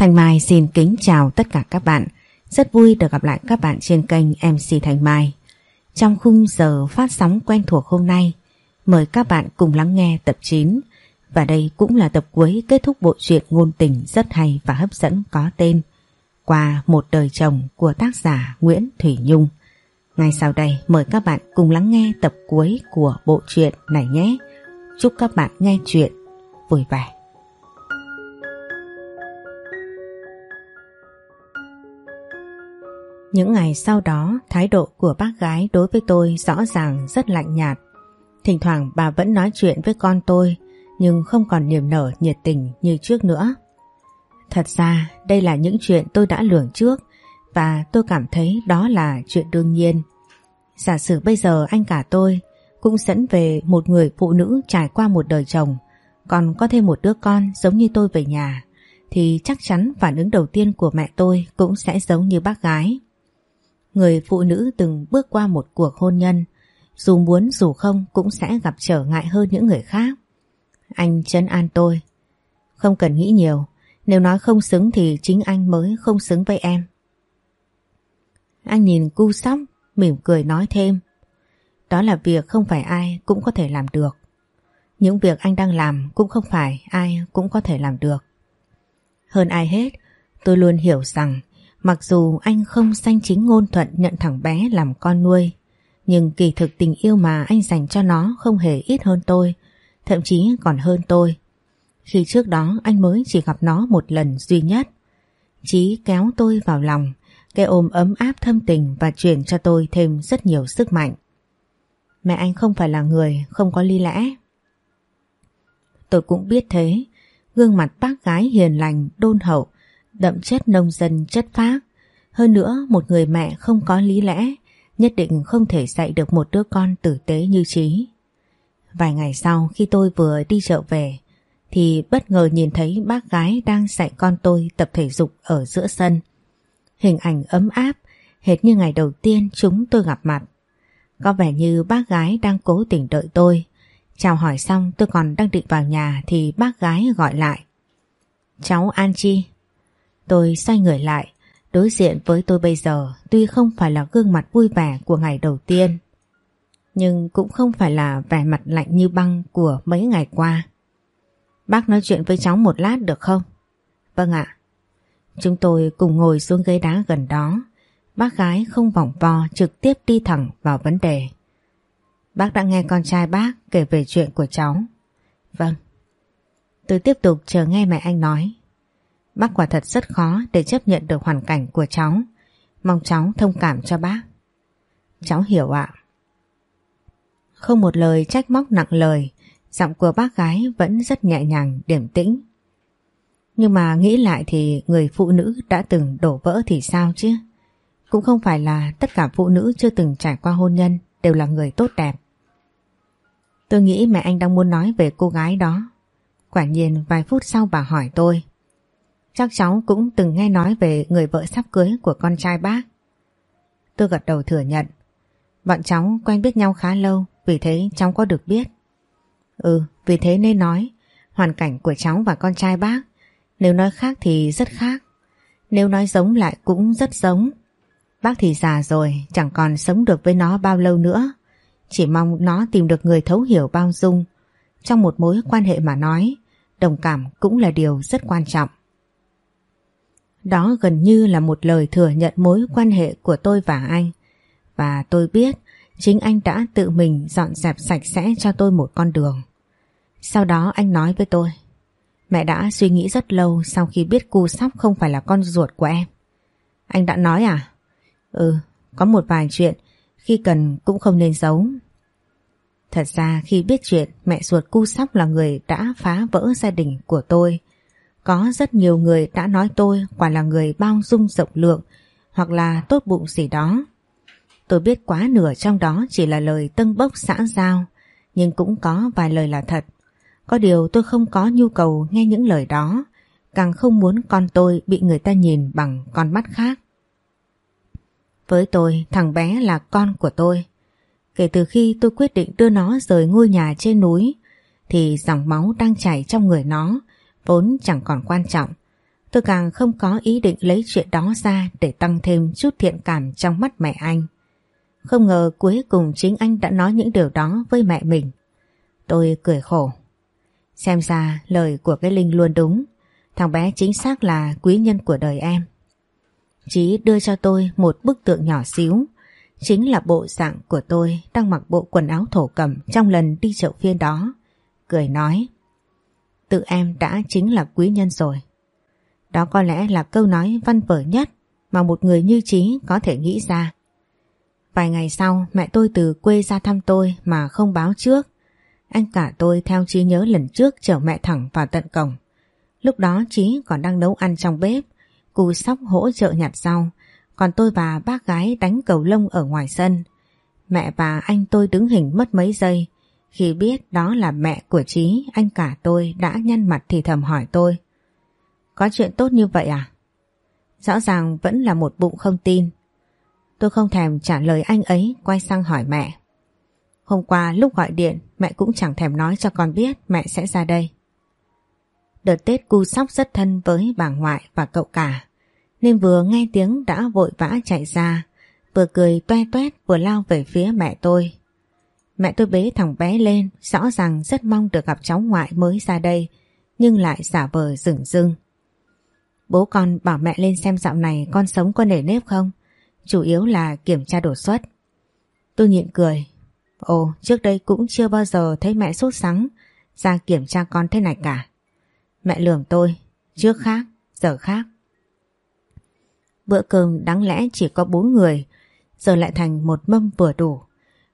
Thanh Mai xin kính chào tất cả các bạn. Rất vui được gặp lại các bạn trên kênh MC Thanh Mai. Trong khung giờ phát sóng quen thuộc hôm nay, mời các bạn cùng lắng nghe tập 9. Và đây cũng là tập cuối kết thúc bộ truyện ngôn tình rất hay và hấp dẫn có tên Qua một đời chồng của tác giả Nguyễn Thủy Nhung. Ngay sau đây mời các bạn cùng lắng nghe tập cuối của bộ truyện này nhé. Chúc các bạn nghe chuyện vui vẻ. Những ngày sau đó, thái độ của bác gái đối với tôi rõ ràng rất lạnh nhạt. Thỉnh thoảng bà vẫn nói chuyện với con tôi, nhưng không còn niềm nở nhiệt tình như trước nữa. Thật ra, đây là những chuyện tôi đã lường trước, và tôi cảm thấy đó là chuyện đương nhiên. Giả sử bây giờ anh cả tôi cũng dẫn về một người phụ nữ trải qua một đời chồng, còn có thêm một đứa con giống như tôi về nhà, thì chắc chắn phản ứng đầu tiên của mẹ tôi cũng sẽ giống như bác gái. Người phụ nữ từng bước qua một cuộc hôn nhân, dù muốn dù không cũng sẽ gặp trở ngại hơn những người khác. Anh chấn an tôi. Không cần nghĩ nhiều, nếu nói không xứng thì chính anh mới không xứng với em. Anh nhìn cu sóc, mỉm cười nói thêm. Đó là việc không phải ai cũng có thể làm được. Những việc anh đang làm cũng không phải ai cũng có thể làm được. Hơn ai hết, tôi luôn hiểu rằng Mặc dù anh không sanh chính ngôn thuận nhận thằng bé làm con nuôi, nhưng kỳ thực tình yêu mà anh dành cho nó không hề ít hơn tôi, thậm chí còn hơn tôi. Khi trước đó anh mới chỉ gặp nó một lần duy nhất. Chí kéo tôi vào lòng, cái ôm ấm áp thâm tình và truyền cho tôi thêm rất nhiều sức mạnh. Mẹ anh không phải là người không có ly lẽ. Tôi cũng biết thế, gương mặt bác gái hiền lành, đôn hậu, đậm chất nông dân chất phác. Hơn nữa một người mẹ không có lý lẽ nhất định không thể dạy được một đứa con tử tế như trí. Vài ngày sau khi tôi vừa đi chợ về thì bất ngờ nhìn thấy bác gái đang dạy con tôi tập thể dục ở giữa sân. Hình ảnh ấm áp hệt như ngày đầu tiên chúng tôi gặp mặt. Có vẻ như bác gái đang cố tình đợi tôi. Chào hỏi xong tôi còn đang định vào nhà thì bác gái gọi lại. Cháu An Chi, Tôi xoay người lại, đối diện với tôi bây giờ tuy không phải là gương mặt vui vẻ của ngày đầu tiên, nhưng cũng không phải là vẻ mặt lạnh như băng của mấy ngày qua. Bác nói chuyện với cháu một lát được không? Vâng ạ. Chúng tôi cùng ngồi xuống ghế đá gần đó. Bác gái không vòng vo trực tiếp đi thẳng vào vấn đề. Bác đã nghe con trai bác kể về chuyện của cháu. Vâng. Tôi tiếp tục chờ nghe mẹ anh nói. Bác quả thật rất khó để chấp nhận được hoàn cảnh của cháu. Mong cháu thông cảm cho bác. Cháu hiểu ạ. Không một lời trách móc nặng lời, giọng của bác gái vẫn rất nhẹ nhàng, điểm tĩnh. Nhưng mà nghĩ lại thì người phụ nữ đã từng đổ vỡ thì sao chứ? Cũng không phải là tất cả phụ nữ chưa từng trải qua hôn nhân đều là người tốt đẹp. Tôi nghĩ mẹ anh đang muốn nói về cô gái đó. Quả nhiên vài phút sau bà hỏi tôi. Chắc cháu cũng từng nghe nói về người vợ sắp cưới của con trai bác. Tôi gật đầu thừa nhận. Bọn cháu quen biết nhau khá lâu, vì thế cháu có được biết. Ừ, vì thế nên nói, hoàn cảnh của cháu và con trai bác, nếu nói khác thì rất khác. Nếu nói giống lại cũng rất giống. Bác thì già rồi, chẳng còn sống được với nó bao lâu nữa. Chỉ mong nó tìm được người thấu hiểu bao dung. Trong một mối quan hệ mà nói, đồng cảm cũng là điều rất quan trọng. Đó gần như là một lời thừa nhận mối quan hệ của tôi và anh. Và tôi biết chính anh đã tự mình dọn dẹp sạch sẽ cho tôi một con đường. Sau đó anh nói với tôi Mẹ đã suy nghĩ rất lâu sau khi biết cu sóc không phải là con ruột của em. Anh đã nói à? Ừ, có một vài chuyện khi cần cũng không nên giấu. Thật ra khi biết chuyện mẹ ruột cu sóc là người đã phá vỡ gia đình của tôi có rất nhiều người đã nói tôi quả là người bao dung rộng lượng hoặc là tốt bụng gì đó. Tôi biết quá nửa trong đó chỉ là lời tân bốc xã giao, nhưng cũng có vài lời là thật. Có điều tôi không có nhu cầu nghe những lời đó, càng không muốn con tôi bị người ta nhìn bằng con mắt khác. Với tôi, thằng bé là con của tôi. Kể từ khi tôi quyết định đưa nó rời ngôi nhà trên núi, thì dòng máu đang chảy trong người nó vốn chẳng còn quan trọng. Tôi càng không có ý định lấy chuyện đó ra để tăng thêm chút thiện cảm trong mắt mẹ anh. Không ngờ cuối cùng chính anh đã nói những điều đó với mẹ mình. Tôi cười khổ. Xem ra lời của cái Linh luôn đúng. Thằng bé chính xác là quý nhân của đời em. Chí đưa cho tôi một bức tượng nhỏ xíu. Chính là bộ dạng của tôi đang mặc bộ quần áo thổ cẩm trong lần đi chợ phiên đó. Cười nói. Tự em đã chính là quý nhân rồi. Đó có lẽ là câu nói văn vở nhất mà một người như trí có thể nghĩ ra. Vài ngày sau mẹ tôi từ quê ra thăm tôi mà không báo trước. Anh cả tôi theo trí nhớ lần trước chở mẹ thẳng vào tận cổng. Lúc đó trí còn đang nấu ăn trong bếp, cù sóc hỗ trợ nhặt rau, còn tôi và bác gái đánh cầu lông ở ngoài sân. Mẹ và anh tôi đứng hình mất mấy giây. Khi biết đó là mẹ của trí anh cả tôi đã nhăn mặt thì thầm hỏi tôi. Có chuyện tốt như vậy à? Rõ ràng vẫn là một bụng không tin. Tôi không thèm trả lời anh ấy, quay sang hỏi mẹ. Hôm qua lúc gọi điện, mẹ cũng chẳng thèm nói cho con biết mẹ sẽ ra đây. Đợt Tết cu sóc rất thân với bà ngoại và cậu cả, nên vừa nghe tiếng đã vội vã chạy ra, vừa cười toe toét, vừa lao về phía mẹ tôi. Mẹ tôi bế thằng bé lên rõ ràng rất mong được gặp cháu ngoại mới ra đây nhưng lại giả vờ rừng rưng. Bố con bảo mẹ lên xem dạo này con sống có nể nếp không? Chủ yếu là kiểm tra đột xuất. Tôi nhịn cười. Ồ, trước đây cũng chưa bao giờ thấy mẹ sốt sắng ra kiểm tra con thế này cả. Mẹ lườm tôi, trước khác, giờ khác. Bữa cơm đáng lẽ chỉ có bốn người, giờ lại thành một mâm vừa đủ.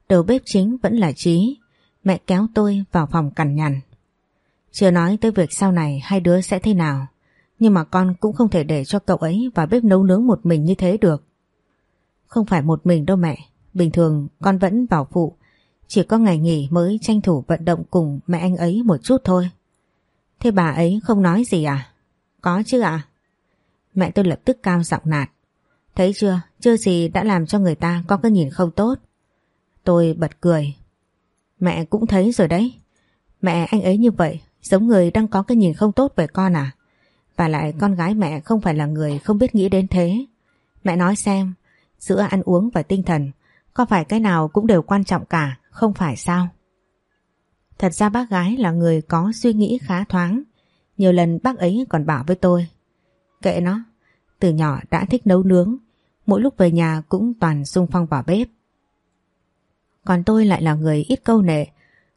Đầu bếp chính vẫn là Trí, mẹ kéo tôi vào phòng cằn nhằn. Chưa nói tới việc sau này hai đứa sẽ thế nào, nhưng mà con cũng không thể để cho cậu ấy vào bếp nấu nướng một mình như thế được. Không phải một mình đâu mẹ, bình thường con vẫn vào phụ, chỉ có ngày nghỉ mới tranh thủ vận động cùng mẹ anh ấy một chút thôi. Thế bà ấy không nói gì à? Có chứ ạ. Mẹ tôi lập tức cao giọng nạt. Thấy chưa, chưa gì đã làm cho người ta có cái nhìn không tốt. Tôi bật cười. Mẹ cũng thấy rồi đấy. Mẹ anh ấy như vậy, giống người đang có cái nhìn không tốt về con à? Và lại con gái mẹ không phải là người không biết nghĩ đến thế. Mẹ nói xem, giữa ăn uống và tinh thần, có phải cái nào cũng đều quan trọng cả, không phải sao? Thật ra bác gái là người có suy nghĩ khá thoáng. Nhiều lần bác ấy còn bảo với tôi. Kệ nó, từ nhỏ đã thích nấu nướng, mỗi lúc về nhà cũng toàn xung phong vào bếp. Còn tôi lại là người ít câu nệ,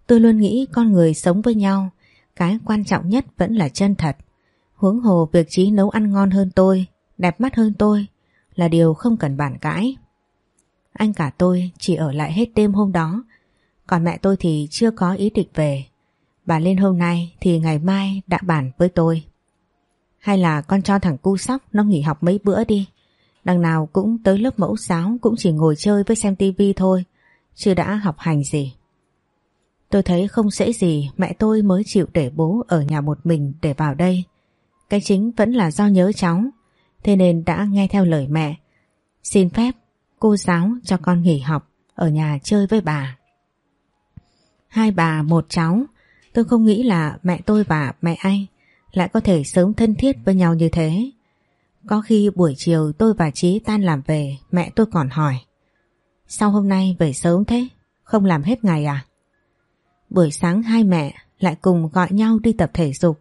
tôi luôn nghĩ con người sống với nhau, cái quan trọng nhất vẫn là chân thật. Huống hồ việc trí nấu ăn ngon hơn tôi, đẹp mắt hơn tôi là điều không cần bàn cãi. Anh cả tôi chỉ ở lại hết đêm hôm đó, còn mẹ tôi thì chưa có ý định về. Bà lên hôm nay thì ngày mai đã bàn với tôi. Hay là con cho thằng cu sóc nó nghỉ học mấy bữa đi. Đằng nào cũng tới lớp mẫu giáo cũng chỉ ngồi chơi với xem tivi thôi, chưa đã học hành gì. Tôi thấy không dễ gì mẹ tôi mới chịu để bố ở nhà một mình để vào đây. Cái chính vẫn là do nhớ cháu, thế nên đã nghe theo lời mẹ. Xin phép cô giáo cho con nghỉ học ở nhà chơi với bà. Hai bà một cháu, tôi không nghĩ là mẹ tôi và mẹ anh lại có thể sớm thân thiết với nhau như thế. Có khi buổi chiều tôi và Trí tan làm về, mẹ tôi còn hỏi. Sao hôm nay về sớm thế? Không làm hết ngày à? Buổi sáng hai mẹ lại cùng gọi nhau đi tập thể dục.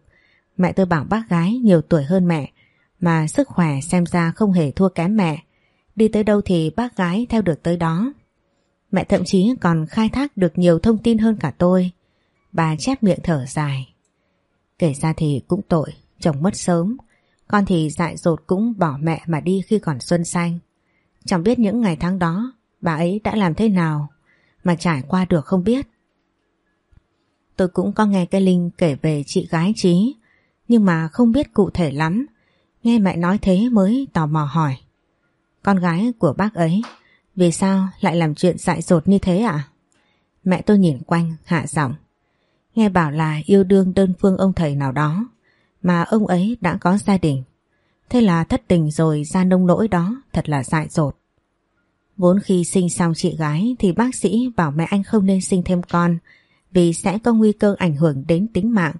Mẹ tôi bảo bác gái nhiều tuổi hơn mẹ, mà sức khỏe xem ra không hề thua kém mẹ. Đi tới đâu thì bác gái theo được tới đó. Mẹ thậm chí còn khai thác được nhiều thông tin hơn cả tôi. Bà chép miệng thở dài. Kể ra thì cũng tội, chồng mất sớm. Con thì dại dột cũng bỏ mẹ mà đi khi còn xuân xanh. Chẳng biết những ngày tháng đó bà ấy đã làm thế nào mà trải qua được không biết. Tôi cũng có nghe cái Linh kể về chị gái Trí nhưng mà không biết cụ thể lắm. Nghe mẹ nói thế mới tò mò hỏi. Con gái của bác ấy, vì sao lại làm chuyện dại dột như thế ạ? Mẹ tôi nhìn quanh, hạ giọng. Nghe bảo là yêu đương đơn phương ông thầy nào đó, mà ông ấy đã có gia đình. Thế là thất tình rồi ra nông nỗi đó, thật là dại dột. Vốn khi sinh xong chị gái thì bác sĩ bảo mẹ anh không nên sinh thêm con vì sẽ có nguy cơ ảnh hưởng đến tính mạng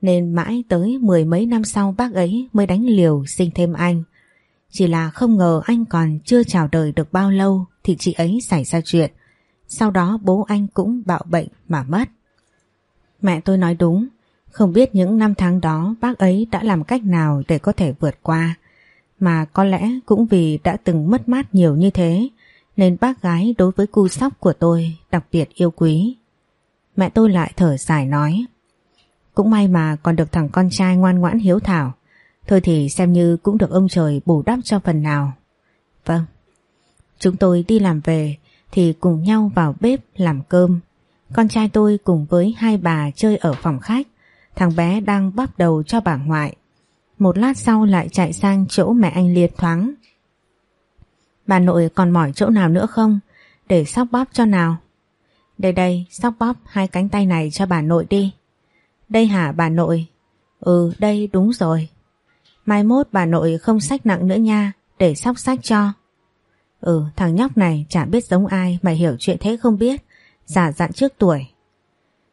Nên mãi tới mười mấy năm sau bác ấy mới đánh liều sinh thêm anh. Chỉ là không ngờ anh còn chưa chào đời được bao lâu thì chị ấy xảy ra chuyện. Sau đó bố anh cũng bạo bệnh mà mất. Mẹ tôi nói đúng, không biết những năm tháng đó bác ấy đã làm cách nào để có thể vượt qua. Mà có lẽ cũng vì đã từng mất mát nhiều như thế nên bác gái đối với cu sóc của tôi đặc biệt yêu quý. Mẹ tôi lại thở dài nói, Cũng may mà còn được thằng con trai ngoan ngoãn hiếu thảo, Thôi thì xem như cũng được ông trời bù đắp cho phần nào. Vâng Chúng tôi đi làm về thì cùng nhau vào bếp làm cơm. Con trai tôi cùng với hai bà chơi ở phòng khách, Thằng bé đang bắp đầu cho bà ngoại. Một lát sau lại chạy sang chỗ mẹ anh liệt thoáng. Bà nội còn mỏi chỗ nào nữa không? Để sóc bóp cho nào đây đây, sóc bóp hai cánh tay này cho bà nội đi. Đây hả bà nội? Ừ, đây đúng rồi. Mai mốt bà nội không sách nặng nữa nha, để sóc sách cho. Ừ, thằng nhóc này chả biết giống ai mà hiểu chuyện thế không biết, giả dặn trước tuổi.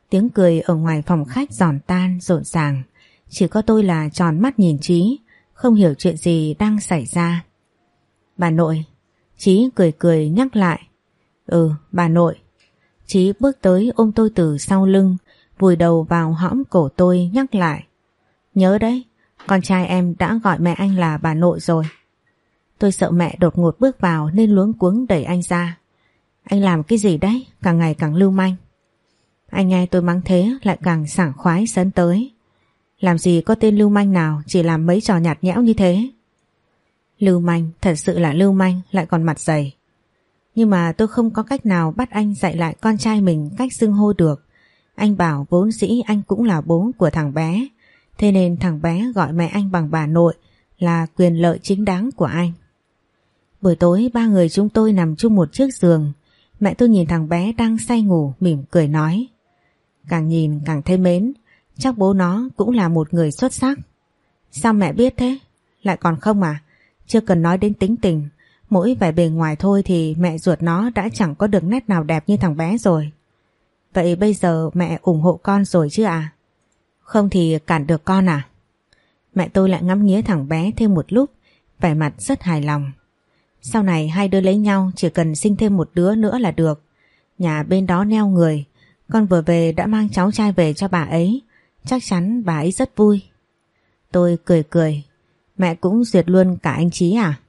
Tiếng cười ở ngoài phòng khách giòn tan, rộn ràng. Chỉ có tôi là tròn mắt nhìn Trí, không hiểu chuyện gì đang xảy ra. Bà nội, Chí cười cười nhắc lại. Ừ, bà nội, Chí bước tới ôm tôi từ sau lưng, vùi đầu vào hõm cổ tôi nhắc lại. Nhớ đấy, con trai em đã gọi mẹ anh là bà nội rồi. Tôi sợ mẹ đột ngột bước vào nên luống cuống đẩy anh ra. Anh làm cái gì đấy, càng ngày càng lưu manh. Anh nghe tôi mắng thế lại càng sảng khoái sấn tới. Làm gì có tên lưu manh nào chỉ làm mấy trò nhạt nhẽo như thế. Lưu manh, thật sự là lưu manh lại còn mặt dày. Nhưng mà tôi không có cách nào bắt anh dạy lại con trai mình cách xưng hô được. Anh bảo vốn dĩ anh cũng là bố của thằng bé. Thế nên thằng bé gọi mẹ anh bằng bà nội là quyền lợi chính đáng của anh. Buổi tối ba người chúng tôi nằm chung một chiếc giường. Mẹ tôi nhìn thằng bé đang say ngủ mỉm cười nói. Càng nhìn càng thấy mến. Chắc bố nó cũng là một người xuất sắc. Sao mẹ biết thế? Lại còn không à? Chưa cần nói đến tính tình Mỗi vẻ bề ngoài thôi thì mẹ ruột nó đã chẳng có được nét nào đẹp như thằng bé rồi. Vậy bây giờ mẹ ủng hộ con rồi chứ à? Không thì cản được con à? Mẹ tôi lại ngắm nghía thằng bé thêm một lúc, vẻ mặt rất hài lòng. Sau này hai đứa lấy nhau chỉ cần sinh thêm một đứa nữa là được. Nhà bên đó neo người, con vừa về đã mang cháu trai về cho bà ấy, chắc chắn bà ấy rất vui. Tôi cười cười, mẹ cũng duyệt luôn cả anh Trí à?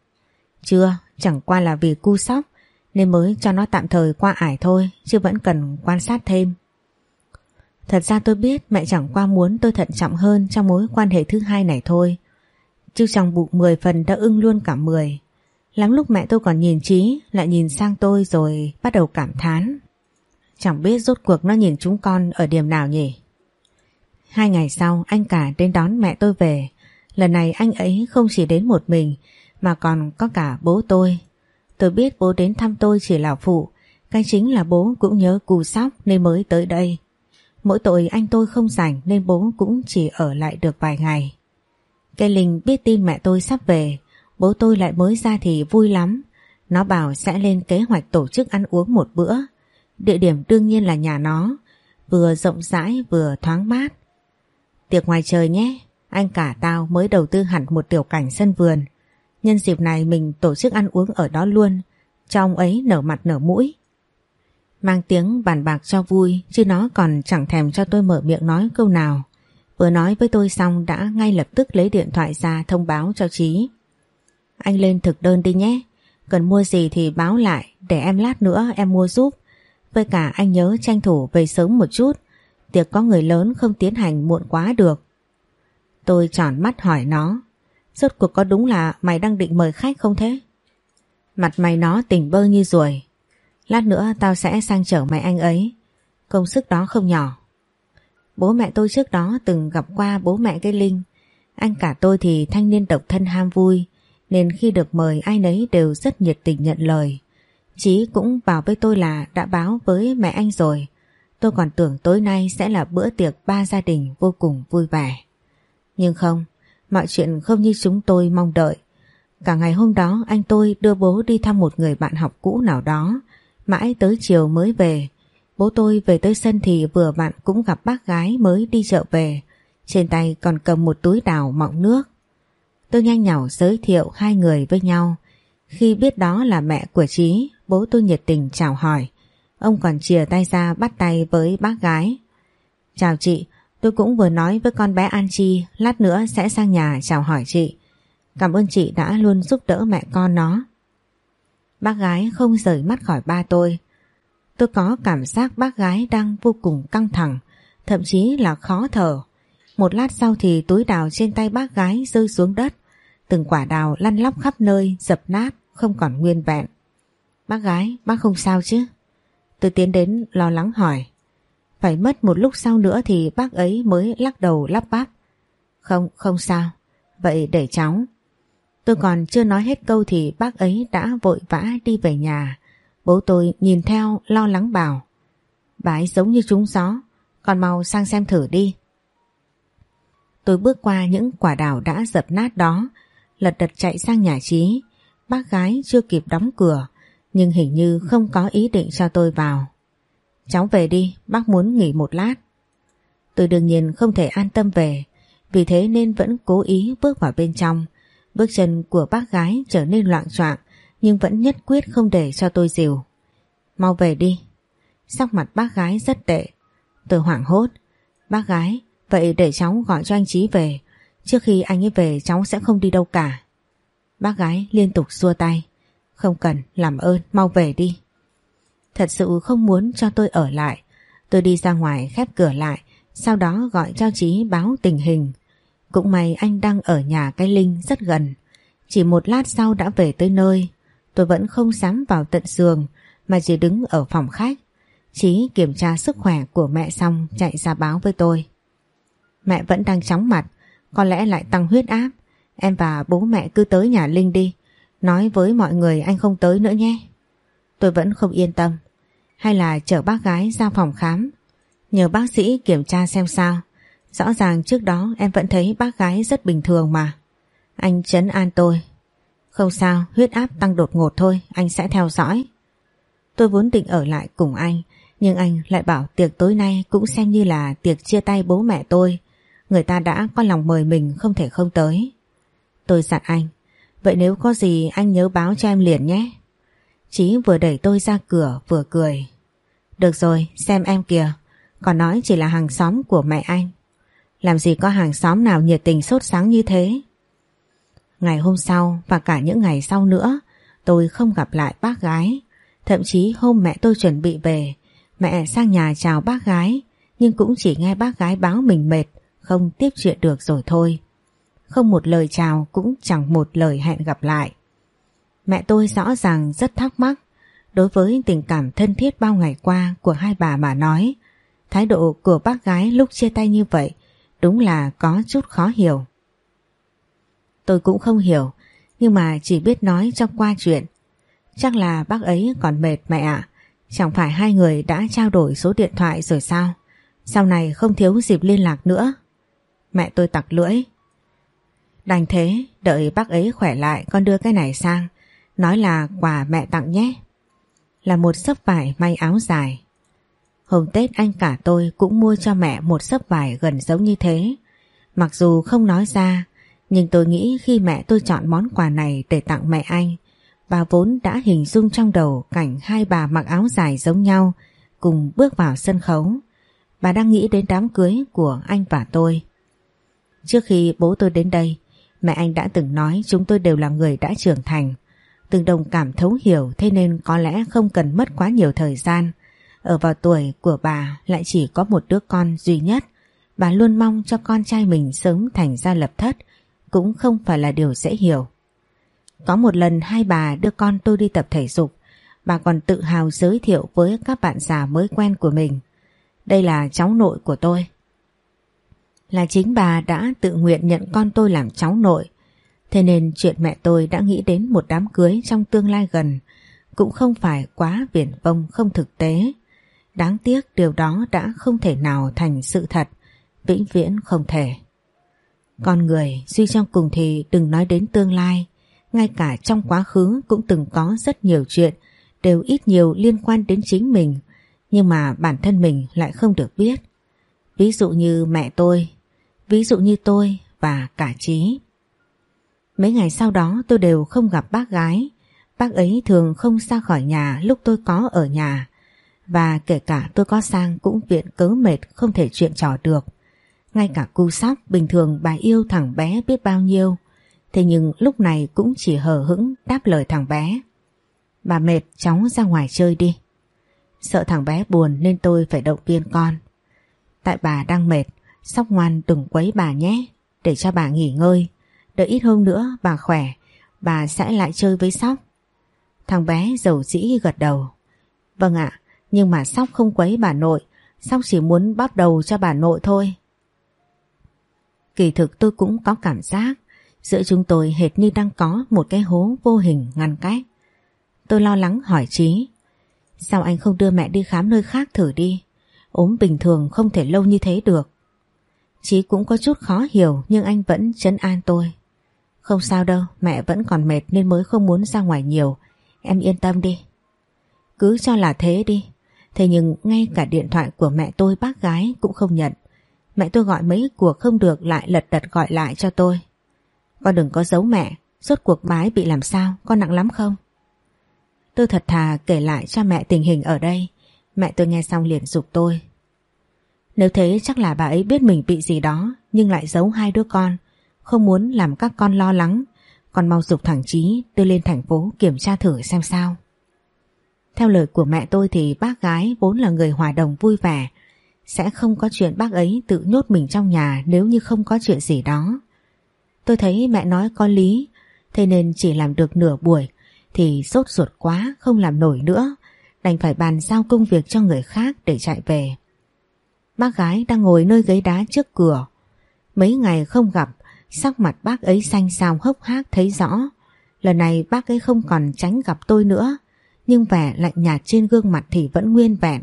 Chưa, Chẳng qua là vì cu sóc nên mới cho nó tạm thời qua ải thôi chứ vẫn cần quan sát thêm. Thật ra tôi biết mẹ chẳng qua muốn tôi thận trọng hơn trong mối quan hệ thứ hai này thôi. Chứ trong bụng 10 phần đã ưng luôn cả 10. Lắm lúc mẹ tôi còn nhìn trí lại nhìn sang tôi rồi bắt đầu cảm thán. Chẳng biết rốt cuộc nó nhìn chúng con ở điểm nào nhỉ? Hai ngày sau anh cả đến đón mẹ tôi về. Lần này anh ấy không chỉ đến một mình mà còn có cả bố tôi. Tôi biết bố đến thăm tôi chỉ là phụ, cái chính là bố cũng nhớ cù sóc nên mới tới đây. Mỗi tội anh tôi không rảnh nên bố cũng chỉ ở lại được vài ngày. Cây Linh biết tin mẹ tôi sắp về, bố tôi lại mới ra thì vui lắm. Nó bảo sẽ lên kế hoạch tổ chức ăn uống một bữa. Địa điểm đương nhiên là nhà nó, vừa rộng rãi vừa thoáng mát. Tiệc ngoài trời nhé, anh cả tao mới đầu tư hẳn một tiểu cảnh sân vườn. Nhân dịp này mình tổ chức ăn uống ở đó luôn. Cho ông ấy nở mặt nở mũi. Mang tiếng bàn bạc cho vui, Chứ nó còn chẳng thèm cho tôi mở miệng nói câu nào. Vừa nói với tôi xong đã ngay lập tức lấy điện thoại ra thông báo cho Trí Anh lên thực đơn đi nhé. Cần mua gì thì báo lại, Để em lát nữa em mua giúp. Với cả anh nhớ tranh thủ về sớm một chút. Tiệc có người lớn không tiến hành muộn quá được. Tôi tròn mắt hỏi nó, Rốt cuộc có đúng là mày đang định mời khách không thế? Mặt mày nó tỉnh bơ như ruồi. Lát nữa tao sẽ sang chở mày anh ấy. Công sức đó không nhỏ. Bố mẹ tôi trước đó từng gặp qua bố mẹ cái Linh. Anh cả tôi thì thanh niên độc thân ham vui. Nên khi được mời ai nấy đều rất nhiệt tình nhận lời. Chí cũng bảo với tôi là đã báo với mẹ anh rồi. Tôi còn tưởng tối nay sẽ là bữa tiệc ba gia đình vô cùng vui vẻ. Nhưng không, Mọi chuyện không như chúng tôi mong đợi. Cả ngày hôm đó anh tôi đưa bố đi thăm một người bạn học cũ nào đó. Mãi tới chiều mới về. Bố tôi về tới sân thì vừa bạn cũng gặp bác gái mới đi chợ về. Trên tay còn cầm một túi đào mọng nước. Tôi nhanh nhỏ giới thiệu hai người với nhau. Khi biết đó là mẹ của Trí, bố tôi nhiệt tình chào hỏi. Ông còn chìa tay ra bắt tay với bác gái. Chào chị, tôi cũng vừa nói với con bé An Chi, lát nữa sẽ sang nhà chào hỏi chị. Cảm ơn chị đã luôn giúp đỡ mẹ con nó. Bác gái không rời mắt khỏi ba tôi. Tôi có cảm giác bác gái đang vô cùng căng thẳng, thậm chí là khó thở. Một lát sau thì túi đào trên tay bác gái rơi xuống đất. Từng quả đào lăn lóc khắp nơi, dập nát, không còn nguyên vẹn. Bác gái, bác không sao chứ? Tôi tiến đến lo lắng hỏi. Phải mất một lúc sau nữa thì bác ấy mới lắc đầu lắp bắp. Không, không sao. Vậy để cháu. Tôi còn chưa nói hết câu thì bác ấy đã vội vã đi về nhà. Bố tôi nhìn theo lo lắng bảo. Bà ấy giống như trúng gió, còn mau sang xem thử đi. Tôi bước qua những quả đào đã dập nát đó, lật đật chạy sang nhà trí. Bác gái chưa kịp đóng cửa, nhưng hình như không có ý định cho tôi vào. Cháu về đi, bác muốn nghỉ một lát. Tôi đương nhiên không thể an tâm về, vì thế nên vẫn cố ý bước vào bên trong. Bước chân của bác gái trở nên loạn choạng nhưng vẫn nhất quyết không để cho tôi dìu. Mau về đi. Sắc mặt bác gái rất tệ. Tôi hoảng hốt. Bác gái, vậy để cháu gọi cho anh Chí về. Trước khi anh ấy về cháu sẽ không đi đâu cả. Bác gái liên tục xua tay. Không cần, làm ơn, mau về đi. Thật sự không muốn cho tôi ở lại. Tôi đi ra ngoài khép cửa lại, sau đó gọi cho Chí báo tình hình. Cũng may anh đang ở nhà cái Linh rất gần. Chỉ một lát sau đã về tới nơi. Tôi vẫn không dám vào tận giường mà chỉ đứng ở phòng khách. Chí kiểm tra sức khỏe của mẹ xong chạy ra báo với tôi. Mẹ vẫn đang chóng mặt, có lẽ lại tăng huyết áp. Em và bố mẹ cứ tới nhà Linh đi. Nói với mọi người anh không tới nữa nhé. Tôi vẫn không yên tâm. Hay là chở bác gái ra phòng khám. Nhờ bác sĩ kiểm tra xem sao. Rõ ràng trước đó em vẫn thấy bác gái rất bình thường mà. Anh chấn an tôi. Không sao, huyết áp tăng đột ngột thôi, anh sẽ theo dõi. Tôi vốn định ở lại cùng anh, nhưng anh lại bảo tiệc tối nay cũng xem như là tiệc chia tay bố mẹ tôi. Người ta đã có lòng mời mình không thể không tới. Tôi dặn anh, vậy nếu có gì anh nhớ báo cho em liền nhé. Chí vừa đẩy tôi ra cửa vừa cười. Được rồi, xem em kìa, còn nói chỉ là hàng xóm của mẹ anh. Làm gì có hàng xóm nào nhiệt tình sốt sáng như thế? Ngày hôm sau và cả những ngày sau nữa Tôi không gặp lại bác gái. Thậm chí hôm mẹ tôi chuẩn bị về Mẹ sang nhà chào bác gái Nhưng cũng chỉ nghe bác gái báo mình mệt Không tiếp chuyện được rồi thôi. Không một lời chào cũng chẳng một lời hẹn gặp lại. Mẹ tôi rõ ràng rất thắc mắc Đối với tình cảm thân thiết bao ngày qua của hai bà mà nói Thái độ của bác gái lúc chia tay như vậy Đúng là có chút khó hiểu. Tôi cũng không hiểu, nhưng mà chỉ biết nói trong qua chuyện. Chắc là bác ấy còn mệt mẹ ạ. Chẳng phải hai người đã trao đổi số điện thoại rồi sao? Sau này không thiếu dịp liên lạc nữa. Mẹ tôi tặc lưỡi. Đành thế, đợi bác ấy khỏe lại con đưa cái này sang. Nói là quà mẹ tặng nhé. Là một sấp vải may áo dài. Hôm Tết anh cả tôi cũng mua cho mẹ một sấp vải gần giống như thế. Mặc dù không nói ra, nhưng tôi nghĩ khi mẹ tôi chọn món quà này để tặng mẹ anh, bà vốn đã hình dung trong đầu cảnh hai bà mặc áo dài giống nhau cùng bước vào sân khấu. Bà đang nghĩ đến đám cưới của anh và tôi. Trước khi bố tôi đến đây, mẹ anh đã từng nói chúng tôi đều là người đã trưởng thành. Từng đồng cảm thấu hiểu thế nên có lẽ không cần mất quá nhiều thời gian ở vào tuổi của bà lại chỉ có một đứa con duy nhất. Bà luôn mong cho con trai mình sớm thành ra lập thất cũng không phải là điều dễ hiểu. Có một lần hai bà đưa con tôi đi tập thể dục, bà còn tự hào giới thiệu với các bạn già mới quen của mình. Đây là cháu nội của tôi. Là chính bà đã tự nguyện nhận con tôi làm cháu nội. Thế nên chuyện mẹ tôi đã nghĩ đến một đám cưới trong tương lai gần cũng không phải quá viển vông không thực tế. Đáng tiếc điều đó đã không thể nào thành sự thật, vĩnh viễn không thể. Con người suy trong cùng thì đừng nói đến tương lai, ngay cả trong quá khứ cũng từng có rất nhiều chuyện đều ít nhiều liên quan đến chính mình, nhưng mà bản thân mình lại không được biết. Ví dụ như mẹ tôi, ví dụ như tôi và cả Trí. Mấy ngày sau đó tôi đều không gặp bác gái, bác ấy thường không ra khỏi nhà lúc tôi có ở nhà. Và kể cả tôi có sang cũng viện cớ mệt không thể chuyện trò được. Ngay cả cu sóc bình thường bà yêu thằng bé biết bao nhiêu. Thế nhưng lúc này cũng chỉ hờ hững đáp lời thằng bé. Bà mệt cháu ra ngoài chơi đi. Sợ thằng bé buồn nên tôi phải động viên con. Tại bà đang mệt, sóc ngoan đừng quấy bà nhé, để cho bà nghỉ ngơi. Đợi ít hôm nữa bà khỏe, bà sẽ lại chơi với sóc. Thằng bé giàu dĩ gật đầu. Vâng ạ, nhưng mà sóc không quấy bà nội, sóc chỉ muốn bóp đầu cho bà nội thôi. Kỳ thực tôi cũng có cảm giác giữa chúng tôi hệt như đang có một cái hố vô hình ngăn cách. Tôi lo lắng hỏi Trí Sao anh không đưa mẹ đi khám nơi khác thử đi ốm bình thường không thể lâu như thế được. Chí cũng có chút khó hiểu nhưng anh vẫn chấn an tôi. Không sao đâu, mẹ vẫn còn mệt nên mới không muốn ra ngoài nhiều. Em yên tâm đi. Cứ cho là thế đi. Thế nhưng ngay cả điện thoại của mẹ tôi bác gái cũng không nhận. Mẹ tôi gọi mấy cuộc không được lại lật đật gọi lại cho tôi. Con đừng có giấu mẹ, rốt cuộc bái bị làm sao, con nặng lắm không? Tôi thật thà kể lại cho mẹ tình hình ở đây. Mẹ tôi nghe xong liền dục tôi. Nếu thế chắc là bà ấy biết mình bị gì đó nhưng lại giấu hai đứa con, không muốn làm các con lo lắng, còn mau dục thẳng Chí đưa lên thành phố kiểm tra thử xem sao. Theo lời của mẹ tôi thì bác gái vốn là người hòa đồng vui vẻ, sẽ không có chuyện bác ấy tự nhốt mình trong nhà nếu như không có chuyện gì đó. Tôi thấy mẹ nói có lý, thế nên chỉ làm được nửa buổi thì sốt ruột quá không làm nổi nữa đành phải bàn giao công việc cho người khác để chạy về. Bác gái đang ngồi nơi ghế đá trước cửa. Mấy ngày không gặp, sắc mặt bác ấy xanh xao hốc hác thấy rõ. Lần này bác ấy không còn tránh gặp tôi nữa, nhưng vẻ lạnh nhạt trên gương mặt thì vẫn nguyên vẹn.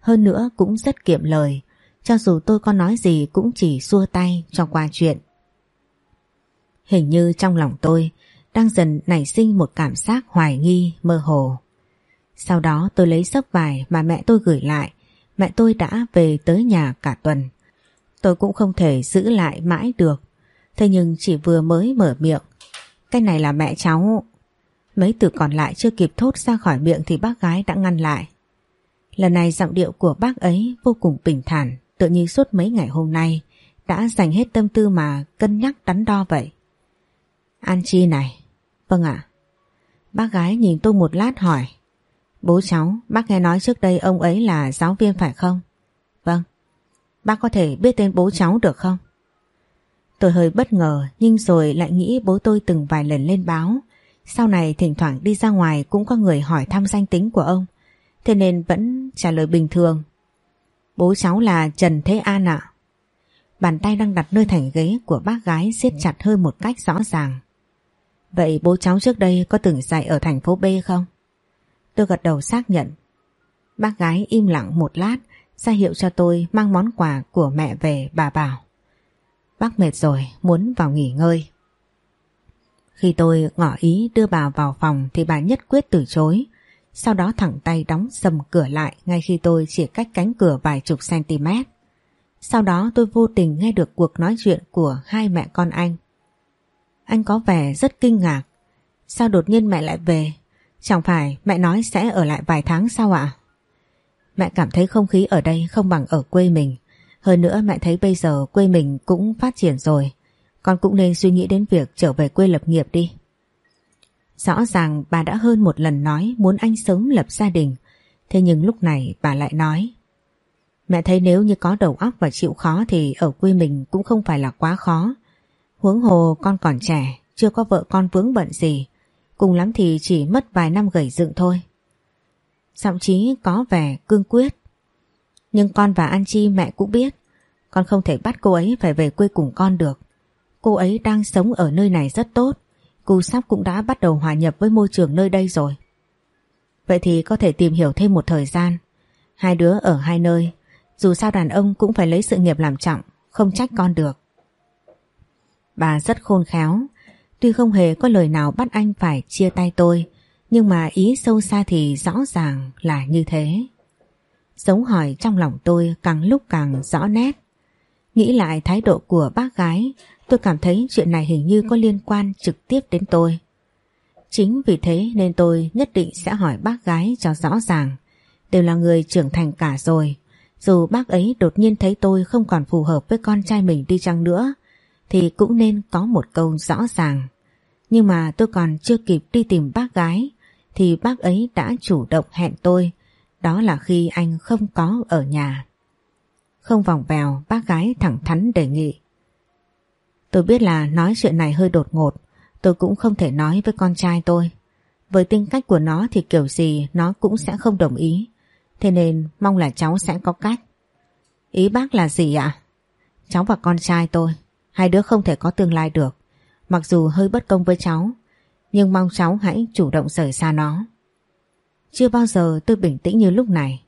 Hơn nữa cũng rất kiệm lời, cho dù tôi có nói gì cũng chỉ xua tay cho qua chuyện. Hình như trong lòng tôi đang dần nảy sinh một cảm giác hoài nghi, mơ hồ. Sau đó tôi lấy sấp vải mà mẹ tôi gửi lại. Mẹ tôi đã về tới nhà cả tuần. Tôi cũng không thể giữ lại mãi được. Thế nhưng chỉ vừa mới mở miệng. Cái này là mẹ cháu. Mấy từ còn lại chưa kịp thốt ra khỏi miệng thì bác gái đã ngăn lại. Lần này giọng điệu của bác ấy vô cùng bình thản, tự như suốt mấy ngày hôm nay đã dành hết tâm tư mà cân nhắc đắn đo vậy. An Chi này. Vâng ạ. Bác gái nhìn tôi một lát hỏi. Bố cháu, bác nghe nói trước đây ông ấy là giáo viên phải không? Vâng. Bác có thể biết tên bố cháu được không? Tôi hơi bất ngờ nhưng rồi lại nghĩ bố tôi từng vài lần lên báo. Sau này thỉnh thoảng đi ra ngoài cũng có người hỏi thăm danh tính của ông. Thế nên vẫn trả lời bình thường. Bố cháu là Trần Thế An ạ. Bàn tay đang đặt nơi thành ghế của bác gái siết chặt hơi một cách rõ ràng. Vậy bố cháu trước đây có từng dạy ở thành phố B không? Tôi gật đầu xác nhận. Bác gái im lặng một lát, ra hiệu cho tôi mang món quà của mẹ về bà bảo. Bác mệt rồi, muốn vào nghỉ ngơi. Khi tôi ngỏ ý đưa bà vào phòng thì bà nhất quyết từ chối. Sau đó thẳng tay đóng sầm cửa lại ngay khi tôi chỉ cách cánh cửa vài chục cm. Sau đó tôi vô tình nghe được cuộc nói chuyện của hai mẹ con anh. Anh có vẻ rất kinh ngạc. Sao đột nhiên mẹ lại về? Chẳng phải mẹ nói sẽ ở lại vài tháng sau ạ? Mẹ cảm thấy không khí ở đây không bằng ở quê mình. Hơn nữa mẹ thấy bây giờ quê mình cũng phát triển rồi. Con cũng nên suy nghĩ đến việc trở về quê lập nghiệp đi. Rõ ràng bà đã hơn một lần nói muốn anh sớm lập gia đình. Thế nhưng lúc này bà lại nói. Mẹ thấy nếu như có đầu óc và chịu khó thì ở quê mình cũng không phải là quá khó. Huống hồ con còn trẻ, chưa có vợ con vướng bận gì. Cùng lắm thì chỉ mất vài năm gầy dựng thôi. Giọng trí có vẻ cương quyết. Nhưng con và An Chi mẹ cũng biết. Con không thể bắt cô ấy phải về quê cùng con được. Cô ấy đang sống ở nơi này rất tốt. Cô sắp cũng đã bắt đầu hòa nhập với môi trường nơi đây rồi. Vậy thì có thể tìm hiểu thêm một thời gian. Hai đứa ở hai nơi. Dù sao đàn ông cũng phải lấy sự nghiệp làm trọng. Không trách con được. Bà rất khôn khéo. Tuy không hề có lời nào bắt anh phải chia tay tôi, nhưng mà ý sâu xa thì rõ ràng là như thế. Dấu hỏi trong lòng tôi càng lúc càng rõ nét. Nghĩ lại thái độ của bác gái, tôi cảm thấy chuyện này hình như có liên quan trực tiếp đến tôi. Chính vì thế nên tôi nhất định sẽ hỏi bác gái cho rõ ràng. Đều là người trưởng thành cả rồi. Dù bác ấy đột nhiên thấy tôi không còn phù hợp với con trai mình đi chăng nữa, thì cũng nên có một câu rõ ràng. Nhưng mà tôi còn chưa kịp đi tìm bác gái, thì bác ấy đã chủ động hẹn tôi. Đó là khi anh không có ở nhà. Không vòng vèo, bác gái thẳng thắn đề nghị. Tôi biết là nói chuyện này hơi đột ngột, tôi cũng không thể nói với con trai tôi. Với tính cách của nó thì kiểu gì nó cũng sẽ không đồng ý. Thế nên mong là cháu sẽ có cách. Ý bác là gì ạ? Cháu và con trai tôi, hai đứa không thể có tương lai được. Mặc dù hơi bất công với cháu, nhưng mong cháu hãy chủ động rời xa nó. Chưa bao giờ tôi bình tĩnh như lúc này.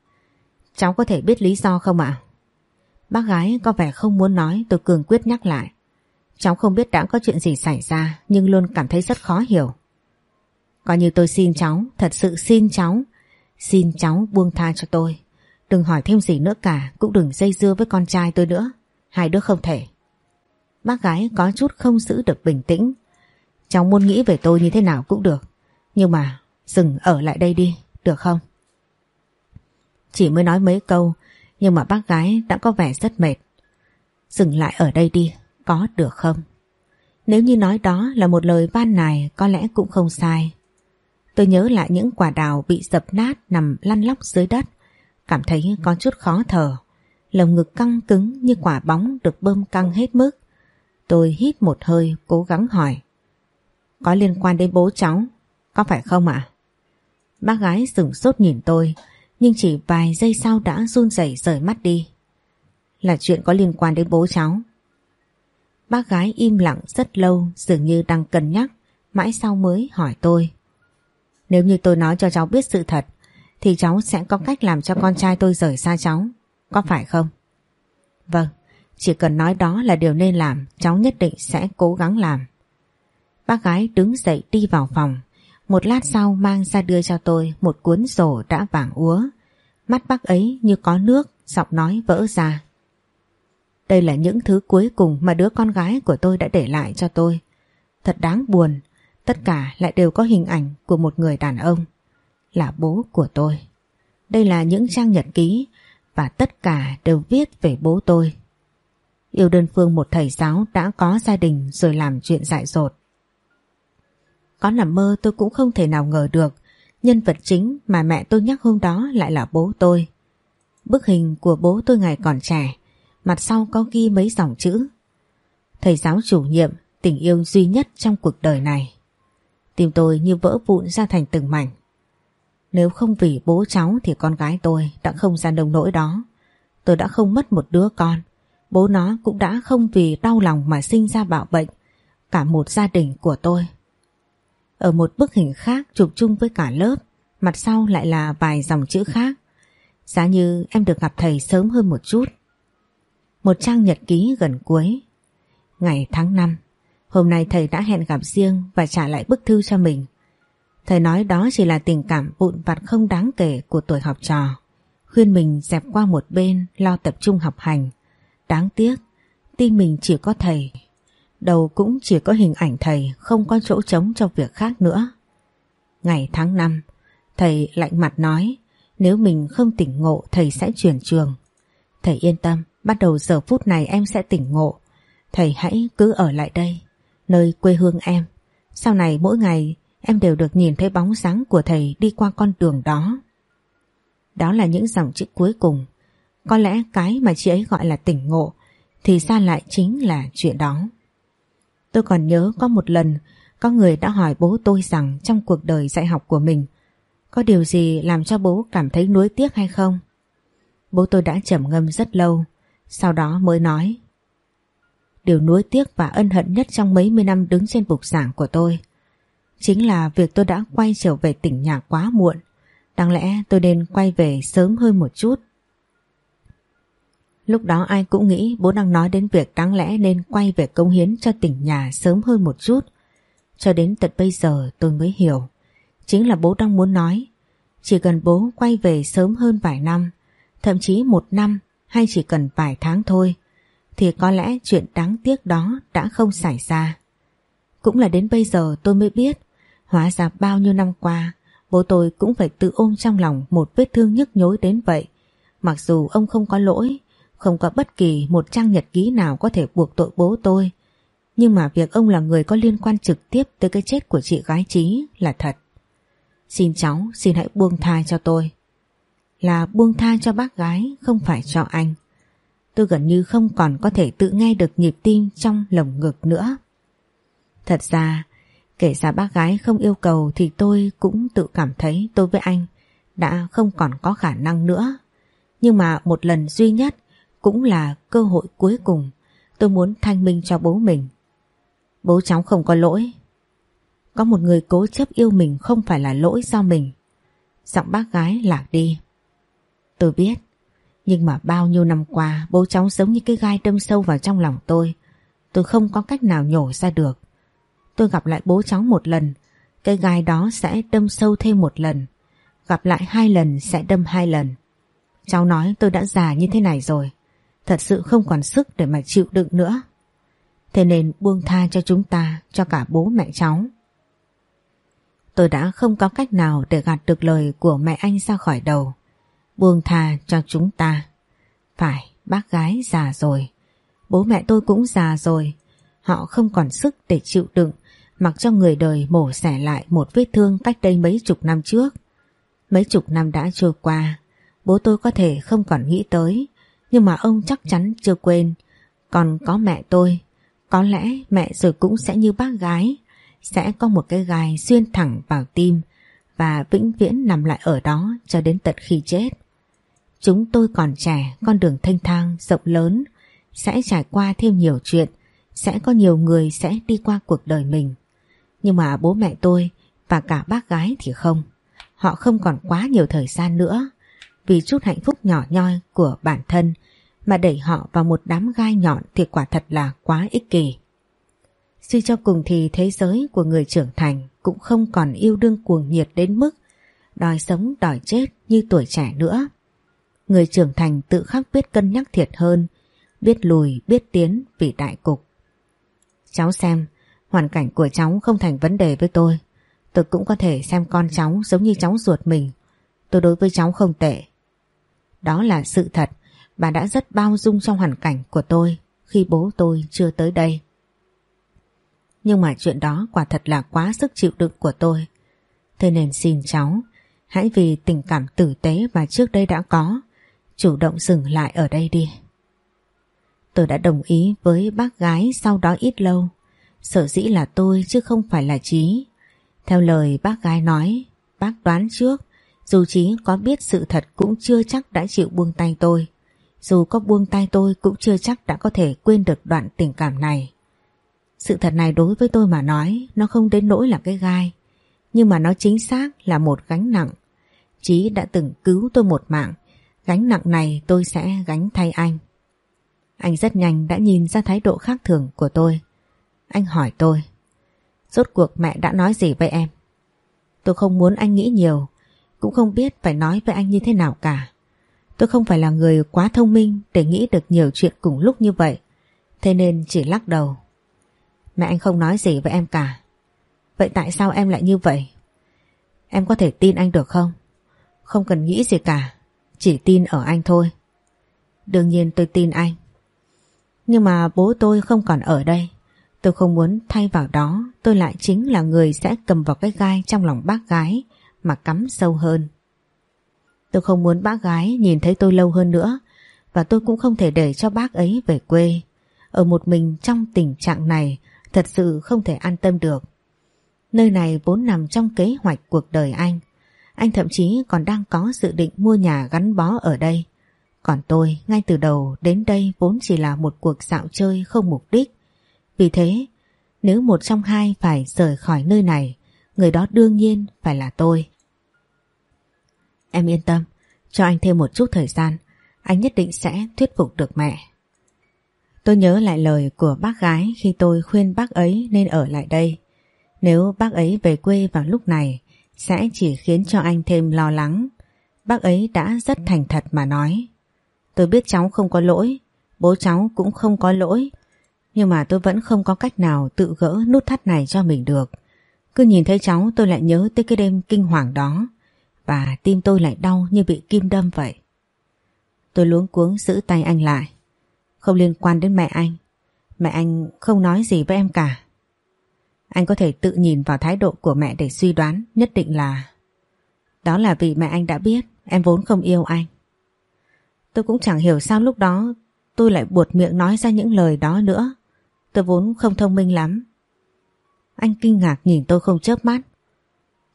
Cháu có thể biết lý do không ạ? Bác gái có vẻ không muốn nói tôi cường quyết nhắc lại. Cháu không biết đã có chuyện gì xảy ra nhưng luôn cảm thấy rất khó hiểu. Coi như tôi xin cháu, thật sự xin cháu. Xin cháu buông tha cho tôi. Đừng hỏi thêm gì nữa cả, cũng đừng dây dưa với con trai tôi nữa. Hai đứa không thể. Bác gái có chút không giữ được bình tĩnh. Cháu muốn nghĩ về tôi như thế nào cũng được. Nhưng mà dừng ở lại đây đi, được không? Chỉ mới nói mấy câu, nhưng mà bác gái đã có vẻ rất mệt. Dừng lại ở đây đi, có được không? Nếu như nói đó là một lời van nài có lẽ cũng không sai. Tôi nhớ lại những quả đào bị dập nát nằm lăn lóc dưới đất, cảm thấy có chút khó thở. Lồng ngực căng cứng như quả bóng được bơm căng hết mức. Tôi hít một hơi cố gắng hỏi. Có liên quan đến bố cháu, có phải không ạ? Bác gái sửng sốt nhìn tôi, nhưng chỉ vài giây sau đã run rẩy rời mắt đi. Là chuyện có liên quan đến bố cháu. Bác gái im lặng rất lâu dường như đang cân nhắc, mãi sau mới hỏi tôi. Nếu như tôi nói cho cháu biết sự thật, thì cháu sẽ có cách làm cho con trai tôi rời xa cháu, có phải không? Vâng, chỉ cần nói đó là điều nên làm, cháu nhất định sẽ cố gắng làm. Bác gái đứng dậy đi vào phòng, một lát sau mang ra đưa cho tôi một cuốn sổ đã vàng úa. Mắt bác ấy như có nước, giọng nói vỡ ra. Đây là những thứ cuối cùng mà đứa con gái của tôi đã để lại cho tôi. Thật đáng buồn, tất cả lại đều có hình ảnh của một người đàn ông. Là bố của tôi. Đây là những trang nhật ký và tất cả đều viết về bố tôi. Yêu đơn phương một thầy giáo đã có gia đình rồi làm chuyện dại dột. Có nằm mơ tôi cũng không thể nào ngờ được nhân vật chính mà mẹ tôi nhắc hôm đó lại là bố tôi. Bức hình của bố tôi ngày còn trẻ, mặt sau có ghi mấy dòng chữ. Thầy giáo chủ nhiệm, tình yêu duy nhất trong cuộc đời này. Tim tôi như vỡ vụn ra thành từng mảnh. Nếu không vì bố cháu thì con gái tôi đã không ra nông nỗi đó. Tôi đã không mất một đứa con. Bố nó cũng đã không vì đau lòng mà sinh ra bạo bệnh. Cả một gia đình của tôi ở một bức hình khác chụp chung với cả lớp, mặt sau lại là vài dòng chữ khác. Giá như em được gặp thầy sớm hơn một chút. Một trang nhật ký gần cuối. Ngày tháng 5, hôm nay thầy đã hẹn gặp riêng và trả lại bức thư cho mình. Thầy nói đó chỉ là tình cảm vụn vặt không đáng kể của tuổi học trò. Khuyên mình dẹp qua một bên lo tập trung học hành. Đáng tiếc, tim mình chỉ có thầy đầu cũng chỉ có hình ảnh thầy không có chỗ trống cho việc khác nữa. Ngày tháng 5, thầy lạnh mặt nói nếu mình không tỉnh ngộ thầy sẽ chuyển trường. Thầy yên tâm, bắt đầu giờ phút này em sẽ tỉnh ngộ. Thầy hãy cứ ở lại đây, nơi quê hương em. Sau này mỗi ngày em đều được nhìn thấy bóng dáng của thầy đi qua con đường đó. Đó là những dòng chữ cuối cùng. Có lẽ cái mà chị ấy gọi là tỉnh ngộ thì ra lại chính là chuyện đó. Tôi còn nhớ có một lần có người đã hỏi bố tôi rằng trong cuộc đời dạy học của mình có điều gì làm cho bố cảm thấy nuối tiếc hay không? Bố tôi đã trầm ngâm rất lâu, sau đó mới nói Điều nuối tiếc và ân hận nhất trong mấy mươi năm đứng trên bục giảng của tôi chính là việc tôi đã quay trở về tỉnh nhà quá muộn. Đáng lẽ tôi nên quay về sớm hơn một chút Lúc đó ai cũng nghĩ bố đang nói đến việc đáng lẽ nên quay về công hiến cho tỉnh nhà sớm hơn một chút. Cho đến tận bây giờ tôi mới hiểu. Chính là bố đang muốn nói. Chỉ cần bố quay về sớm hơn vài năm, thậm chí một năm hay chỉ cần vài tháng thôi, thì có lẽ chuyện đáng tiếc đó đã không xảy ra. Cũng là đến bây giờ tôi mới biết hóa ra bao nhiêu năm qua bố tôi cũng phải tự ôm trong lòng một vết thương nhức nhối đến vậy. Mặc dù ông không có lỗi, không có bất kỳ một trang nhật ký nào có thể buộc tội bố tôi. Nhưng mà việc ông là người có liên quan trực tiếp tới cái chết của chị gái Trí là thật. Xin cháu, xin hãy buông tha cho tôi. Là buông tha cho bác gái, không phải cho anh. Tôi gần như không còn có thể tự nghe được nhịp tim trong lồng ngực nữa. Thật ra, kể ra bác gái không yêu cầu thì tôi cũng tự cảm thấy tôi với anh đã không còn có khả năng nữa. Nhưng mà một lần duy nhất cũng là cơ hội cuối cùng tôi muốn thanh minh cho bố mình. Bố cháu không có lỗi. Có một người cố chấp yêu mình không phải là lỗi do mình. Giọng bác gái lạc đi. Tôi biết, nhưng mà bao nhiêu năm qua bố cháu giống như cái gai đâm sâu vào trong lòng tôi. Tôi không có cách nào nhổ ra được. Tôi gặp lại bố cháu một lần, cái gai đó sẽ đâm sâu thêm một lần. Gặp lại hai lần sẽ đâm hai lần. Cháu nói tôi đã già như thế này rồi. Thật sự không còn sức để mà chịu đựng nữa. Thế nên buông tha cho chúng ta, cho cả bố mẹ cháu. Tôi đã không có cách nào để gạt được lời của mẹ anh ra khỏi đầu. Buông tha cho chúng ta. Phải, bác gái già rồi. Bố mẹ tôi cũng già rồi. Họ không còn sức để chịu đựng mặc cho người đời mổ xẻ lại một vết thương cách đây mấy chục năm trước. Mấy chục năm đã trôi qua, bố tôi có thể không còn nghĩ tới, nhưng mà ông chắc chắn chưa quên. Còn có mẹ tôi, có lẽ mẹ rồi cũng sẽ như bác gái, sẽ có một cái gai xuyên thẳng vào tim và vĩnh viễn nằm lại ở đó cho đến tận khi chết. Chúng tôi còn trẻ, con đường thanh thang, rộng lớn, sẽ trải qua thêm nhiều chuyện, sẽ có nhiều người sẽ đi qua cuộc đời mình. Nhưng mà bố mẹ tôi và cả bác gái thì không. Họ không còn quá nhiều thời gian nữa vì chút hạnh phúc nhỏ nhoi của bản thân mà đẩy họ vào một đám gai nhọn thì quả thật là quá ích kỷ. Suy cho cùng thì thế giới của người trưởng thành cũng không còn yêu đương cuồng nhiệt đến mức đòi sống đòi chết như tuổi trẻ nữa. Người trưởng thành tự khắc biết cân nhắc thiệt hơn, biết lùi, biết tiến vì đại cục. Cháu xem, Hoàn cảnh của cháu không thành vấn đề với tôi. Tôi cũng có thể xem con cháu giống như cháu ruột mình. Tôi đối với cháu không tệ. Đó là sự thật. Bà đã rất bao dung trong hoàn cảnh của tôi khi bố tôi chưa tới đây. Nhưng mà chuyện đó quả thật là quá sức chịu đựng của tôi. Thế nên xin cháu, hãy vì tình cảm tử tế mà trước đây đã có, chủ động dừng lại ở đây đi. Tôi đã đồng ý với bác gái sau đó ít lâu Sở dĩ là tôi chứ không phải là Trí. Theo lời bác gái nói, bác đoán trước, dù Trí có biết sự thật cũng chưa chắc đã chịu buông tay tôi. Dù có buông tay tôi cũng chưa chắc đã có thể quên được đoạn tình cảm này. Sự thật này đối với tôi mà nói, nó không đến nỗi là cái gai, nhưng mà nó chính xác là một gánh nặng. Chí đã từng cứu tôi một mạng, gánh nặng này tôi sẽ gánh thay anh. Anh rất nhanh đã nhìn ra thái độ khác thường của tôi. Anh hỏi tôi Rốt cuộc mẹ đã nói gì với em Tôi không muốn anh nghĩ nhiều Cũng không biết phải nói với anh như thế nào cả Tôi không phải là người quá thông minh Để nghĩ được nhiều chuyện cùng lúc như vậy. Thế nên chỉ lắc đầu. Mẹ anh không nói gì với em cả. Vậy tại sao em lại như vậy? Em có thể tin anh được không? Không cần nghĩ gì cả. Chỉ tin ở anh thôi. Đương nhiên tôi tin anh. Nhưng mà bố tôi không còn ở đây. Tôi không muốn thay vào đó, tôi lại chính là người sẽ cầm vào cái gai trong lòng bác gái mà cắm sâu hơn. Tôi không muốn bác gái nhìn thấy tôi lâu hơn nữa và tôi cũng không thể để cho bác ấy về quê. Ở một mình trong tình trạng này thật sự không thể an tâm được. Nơi này vốn nằm trong kế hoạch cuộc đời anh. Anh thậm chí còn đang có dự định mua nhà gắn bó ở đây. Còn tôi ngay từ đầu đến đây vốn chỉ là một cuộc dạo chơi không mục đích. Vì thế, nếu một trong hai phải rời khỏi nơi này, người đó đương nhiên phải là tôi. Em yên tâm, cho anh thêm một chút thời gian, anh nhất định sẽ thuyết phục được mẹ. Tôi nhớ lại lời của bác gái khi tôi khuyên bác ấy nên ở lại đây. Nếu bác ấy về quê vào lúc này, sẽ chỉ khiến cho anh thêm lo lắng. Bác ấy đã rất thành thật mà nói. Tôi biết cháu không có lỗi, Bố cháu cũng không có lỗi Nhưng mà tôi vẫn không có cách nào tự gỡ nút thắt này cho mình được Cứ nhìn thấy cháu tôi lại nhớ tới cái đêm kinh hoàng đó và tim tôi lại đau như bị kim đâm vậy Tôi luống cuống giữ tay anh lại Không liên quan đến mẹ anh Mẹ anh không nói gì với em cả Anh có thể tự nhìn vào thái độ của mẹ để suy đoán, Nhất định là Đó là vì mẹ anh đã biết Em vốn không yêu anh Tôi cũng chẳng hiểu sao lúc đó tôi lại buột miệng nói ra những lời đó nữa. Tôi vốn không thông minh lắm. Anh kinh ngạc nhìn tôi không chớp mắt.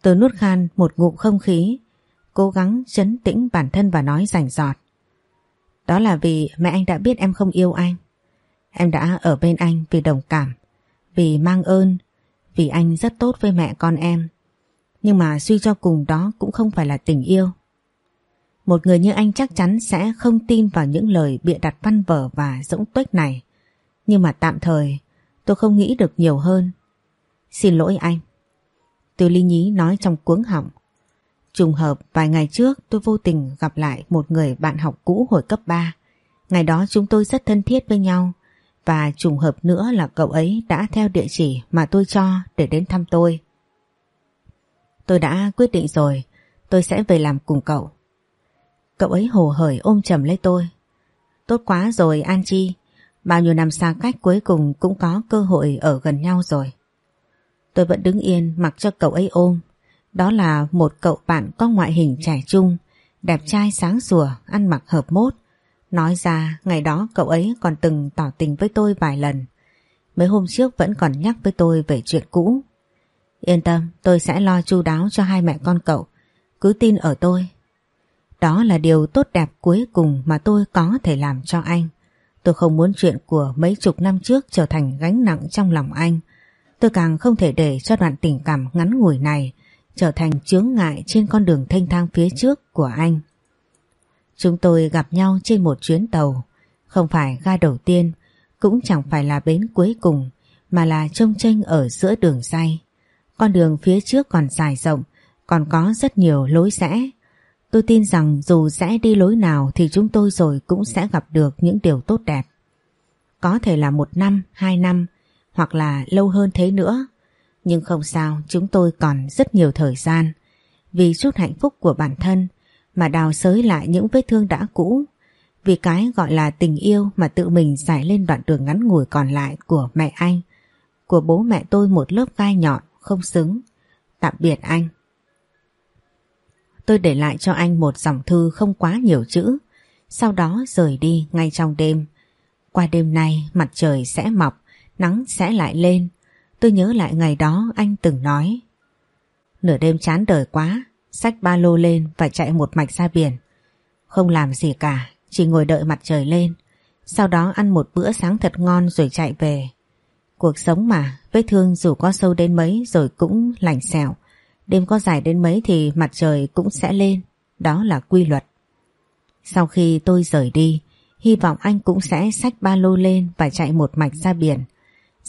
Tớ nuốt khan một ngụm không khí, cố gắng chấn tĩnh bản thân và nói rành giọt. Đó là vì mẹ anh đã biết em không yêu anh. Em đã ở bên anh vì đồng cảm, vì mang ơn, vì anh rất tốt với mẹ con em. Nhưng mà suy cho cùng đó cũng không phải là tình yêu. Một người như anh chắc chắn sẽ không tin vào những lời bịa đặt văn vở và rỗng tuếch này. Nhưng mà tạm thời tôi không nghĩ được nhiều hơn. Xin lỗi anh. Từ ly nhí nói trong cuống họng. Trùng hợp vài ngày trước tôi vô tình gặp lại một người bạn học cũ hồi cấp 3. Ngày đó chúng tôi rất thân thiết với nhau và trùng hợp nữa là cậu ấy đã theo địa chỉ mà tôi cho để đến thăm tôi. Tôi đã quyết định rồi, tôi sẽ về làm cùng cậu. Cậu ấy hồ hởi ôm chầm lấy tôi. Tốt quá rồi An Chi, bao nhiêu năm xa cách cuối cùng cũng có cơ hội ở gần nhau rồi. Tôi vẫn đứng yên mặc cho cậu ấy ôm. Đó là một cậu bạn có ngoại hình trẻ trung, đẹp trai sáng sủa, ăn mặc hợp mốt. Nói ra ngày đó cậu ấy còn từng tỏ tình với tôi vài lần. Mấy hôm trước vẫn còn nhắc với tôi về chuyện cũ. Yên tâm, tôi sẽ lo chu đáo cho hai mẹ con cậu. Cứ tin ở tôi, đó là điều tốt đẹp cuối cùng mà tôi có thể làm cho anh. Tôi không muốn chuyện của mấy chục năm trước trở thành gánh nặng trong lòng anh. Tôi càng không thể để cho đoạn tình cảm ngắn ngủi này trở thành chướng ngại trên con đường thanh thang phía trước của anh. Chúng tôi gặp nhau trên một chuyến tàu, không phải ga đầu tiên, cũng chẳng phải là bến cuối cùng, mà là trông tranh ở giữa đường say. Con đường phía trước còn dài rộng, còn có rất nhiều lối rẽ, Tôi tin rằng dù sẽ đi lối nào thì chúng tôi rồi cũng sẽ gặp được những điều tốt đẹp. Có thể là một năm, hai năm hoặc là lâu hơn thế nữa. Nhưng không sao, chúng tôi còn rất nhiều thời gian. Vì chút hạnh phúc của bản thân mà đào sới lại những vết thương đã cũ. Vì cái gọi là tình yêu mà tự mình giải lên đoạn đường ngắn ngủi còn lại của mẹ anh. Của bố mẹ tôi một lớp gai nhọn, không xứng. Tạm biệt anh. Tôi để lại cho anh một dòng thư không quá nhiều chữ, sau đó rời đi ngay trong đêm. Qua đêm nay mặt trời sẽ mọc, nắng sẽ lại lên. Tôi nhớ lại ngày đó anh từng nói. Nửa đêm chán đời quá, xách ba lô lên và chạy một mạch ra biển. Không làm gì cả, chỉ ngồi đợi mặt trời lên. Sau đó ăn một bữa sáng thật ngon rồi chạy về. Cuộc sống mà, vết thương dù có sâu đến mấy rồi cũng lành xẻo. Đêm có dài đến mấy thì mặt trời cũng sẽ lên, đó là quy luật. Sau khi tôi rời đi, hy vọng anh cũng sẽ xách ba lô lên và chạy một mạch ra biển.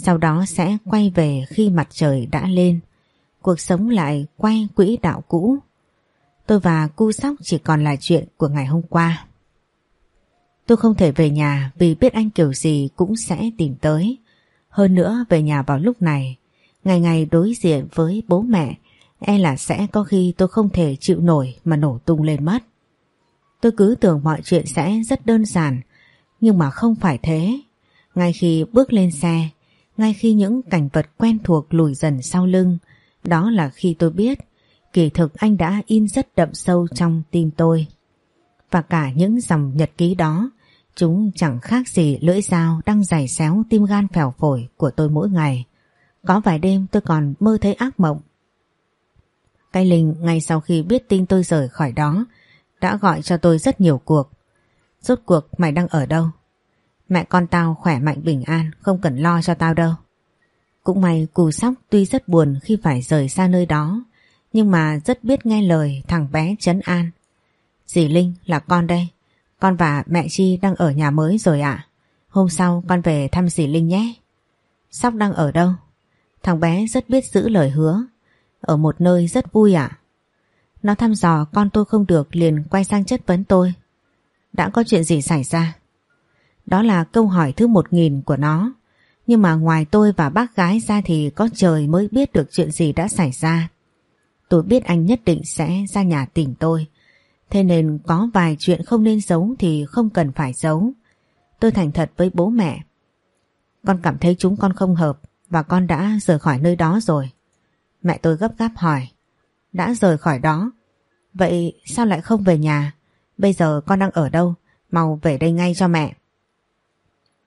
Sau đó sẽ quay về khi mặt trời đã lên. Cuộc sống lại quay quỹ đạo cũ. Tôi và cu sóc chỉ còn là chuyện của ngày hôm qua. Tôi không thể về nhà vì biết anh kiểu gì cũng sẽ tìm tới. Hơn nữa về nhà vào lúc này, ngày ngày đối diện với bố mẹ E là sẽ có khi tôi không thể chịu nổi mà nổ tung lên mất. Tôi cứ tưởng mọi chuyện sẽ rất đơn giản, nhưng mà không phải thế. Ngay khi bước lên xe, ngay khi những cảnh vật quen thuộc lùi dần sau lưng, đó là khi tôi biết kỳ thực anh đã in rất đậm sâu trong tim tôi. Và cả những dòng nhật ký đó, chúng chẳng khác gì lưỡi dao đang giày xéo tim gan phèo phổi của tôi mỗi ngày. Có vài đêm tôi còn mơ thấy ác mộng cái Linh ngay sau khi biết tin tôi rời khỏi đó đã gọi cho tôi rất nhiều cuộc. Rốt cuộc mày đang ở đâu? Mẹ con tao khỏe mạnh bình an, không cần lo cho tao đâu. Cũng may cù sóc tuy rất buồn khi phải rời xa nơi đó, nhưng mà rất biết nghe lời thằng bé trấn an. Dì Linh là con đây, con và mẹ Chi đang ở nhà mới rồi ạ. Hôm sau con về thăm dì Linh nhé. Sóc đang ở đâu? Thằng bé rất biết giữ lời hứa, ở một nơi rất vui ạ. Nó thăm dò con tôi không được liền quay sang chất vấn tôi. Đã có chuyện gì xảy ra? Đó là câu hỏi thứ một nghìn của nó. Nhưng mà ngoài tôi và bác gái ra thì có trời mới biết được chuyện gì đã xảy ra. Tôi biết anh nhất định sẽ ra nhà tìm tôi. Thế nên có vài chuyện không nên giấu thì không cần phải giấu. Tôi thành thật với bố mẹ. Con cảm thấy chúng con không hợp và con đã rời khỏi nơi đó rồi. Mẹ tôi gấp gáp hỏi. Đã rời khỏi đó? Vậy sao lại không về nhà? Bây giờ con đang ở đâu? Mau về đây ngay cho mẹ.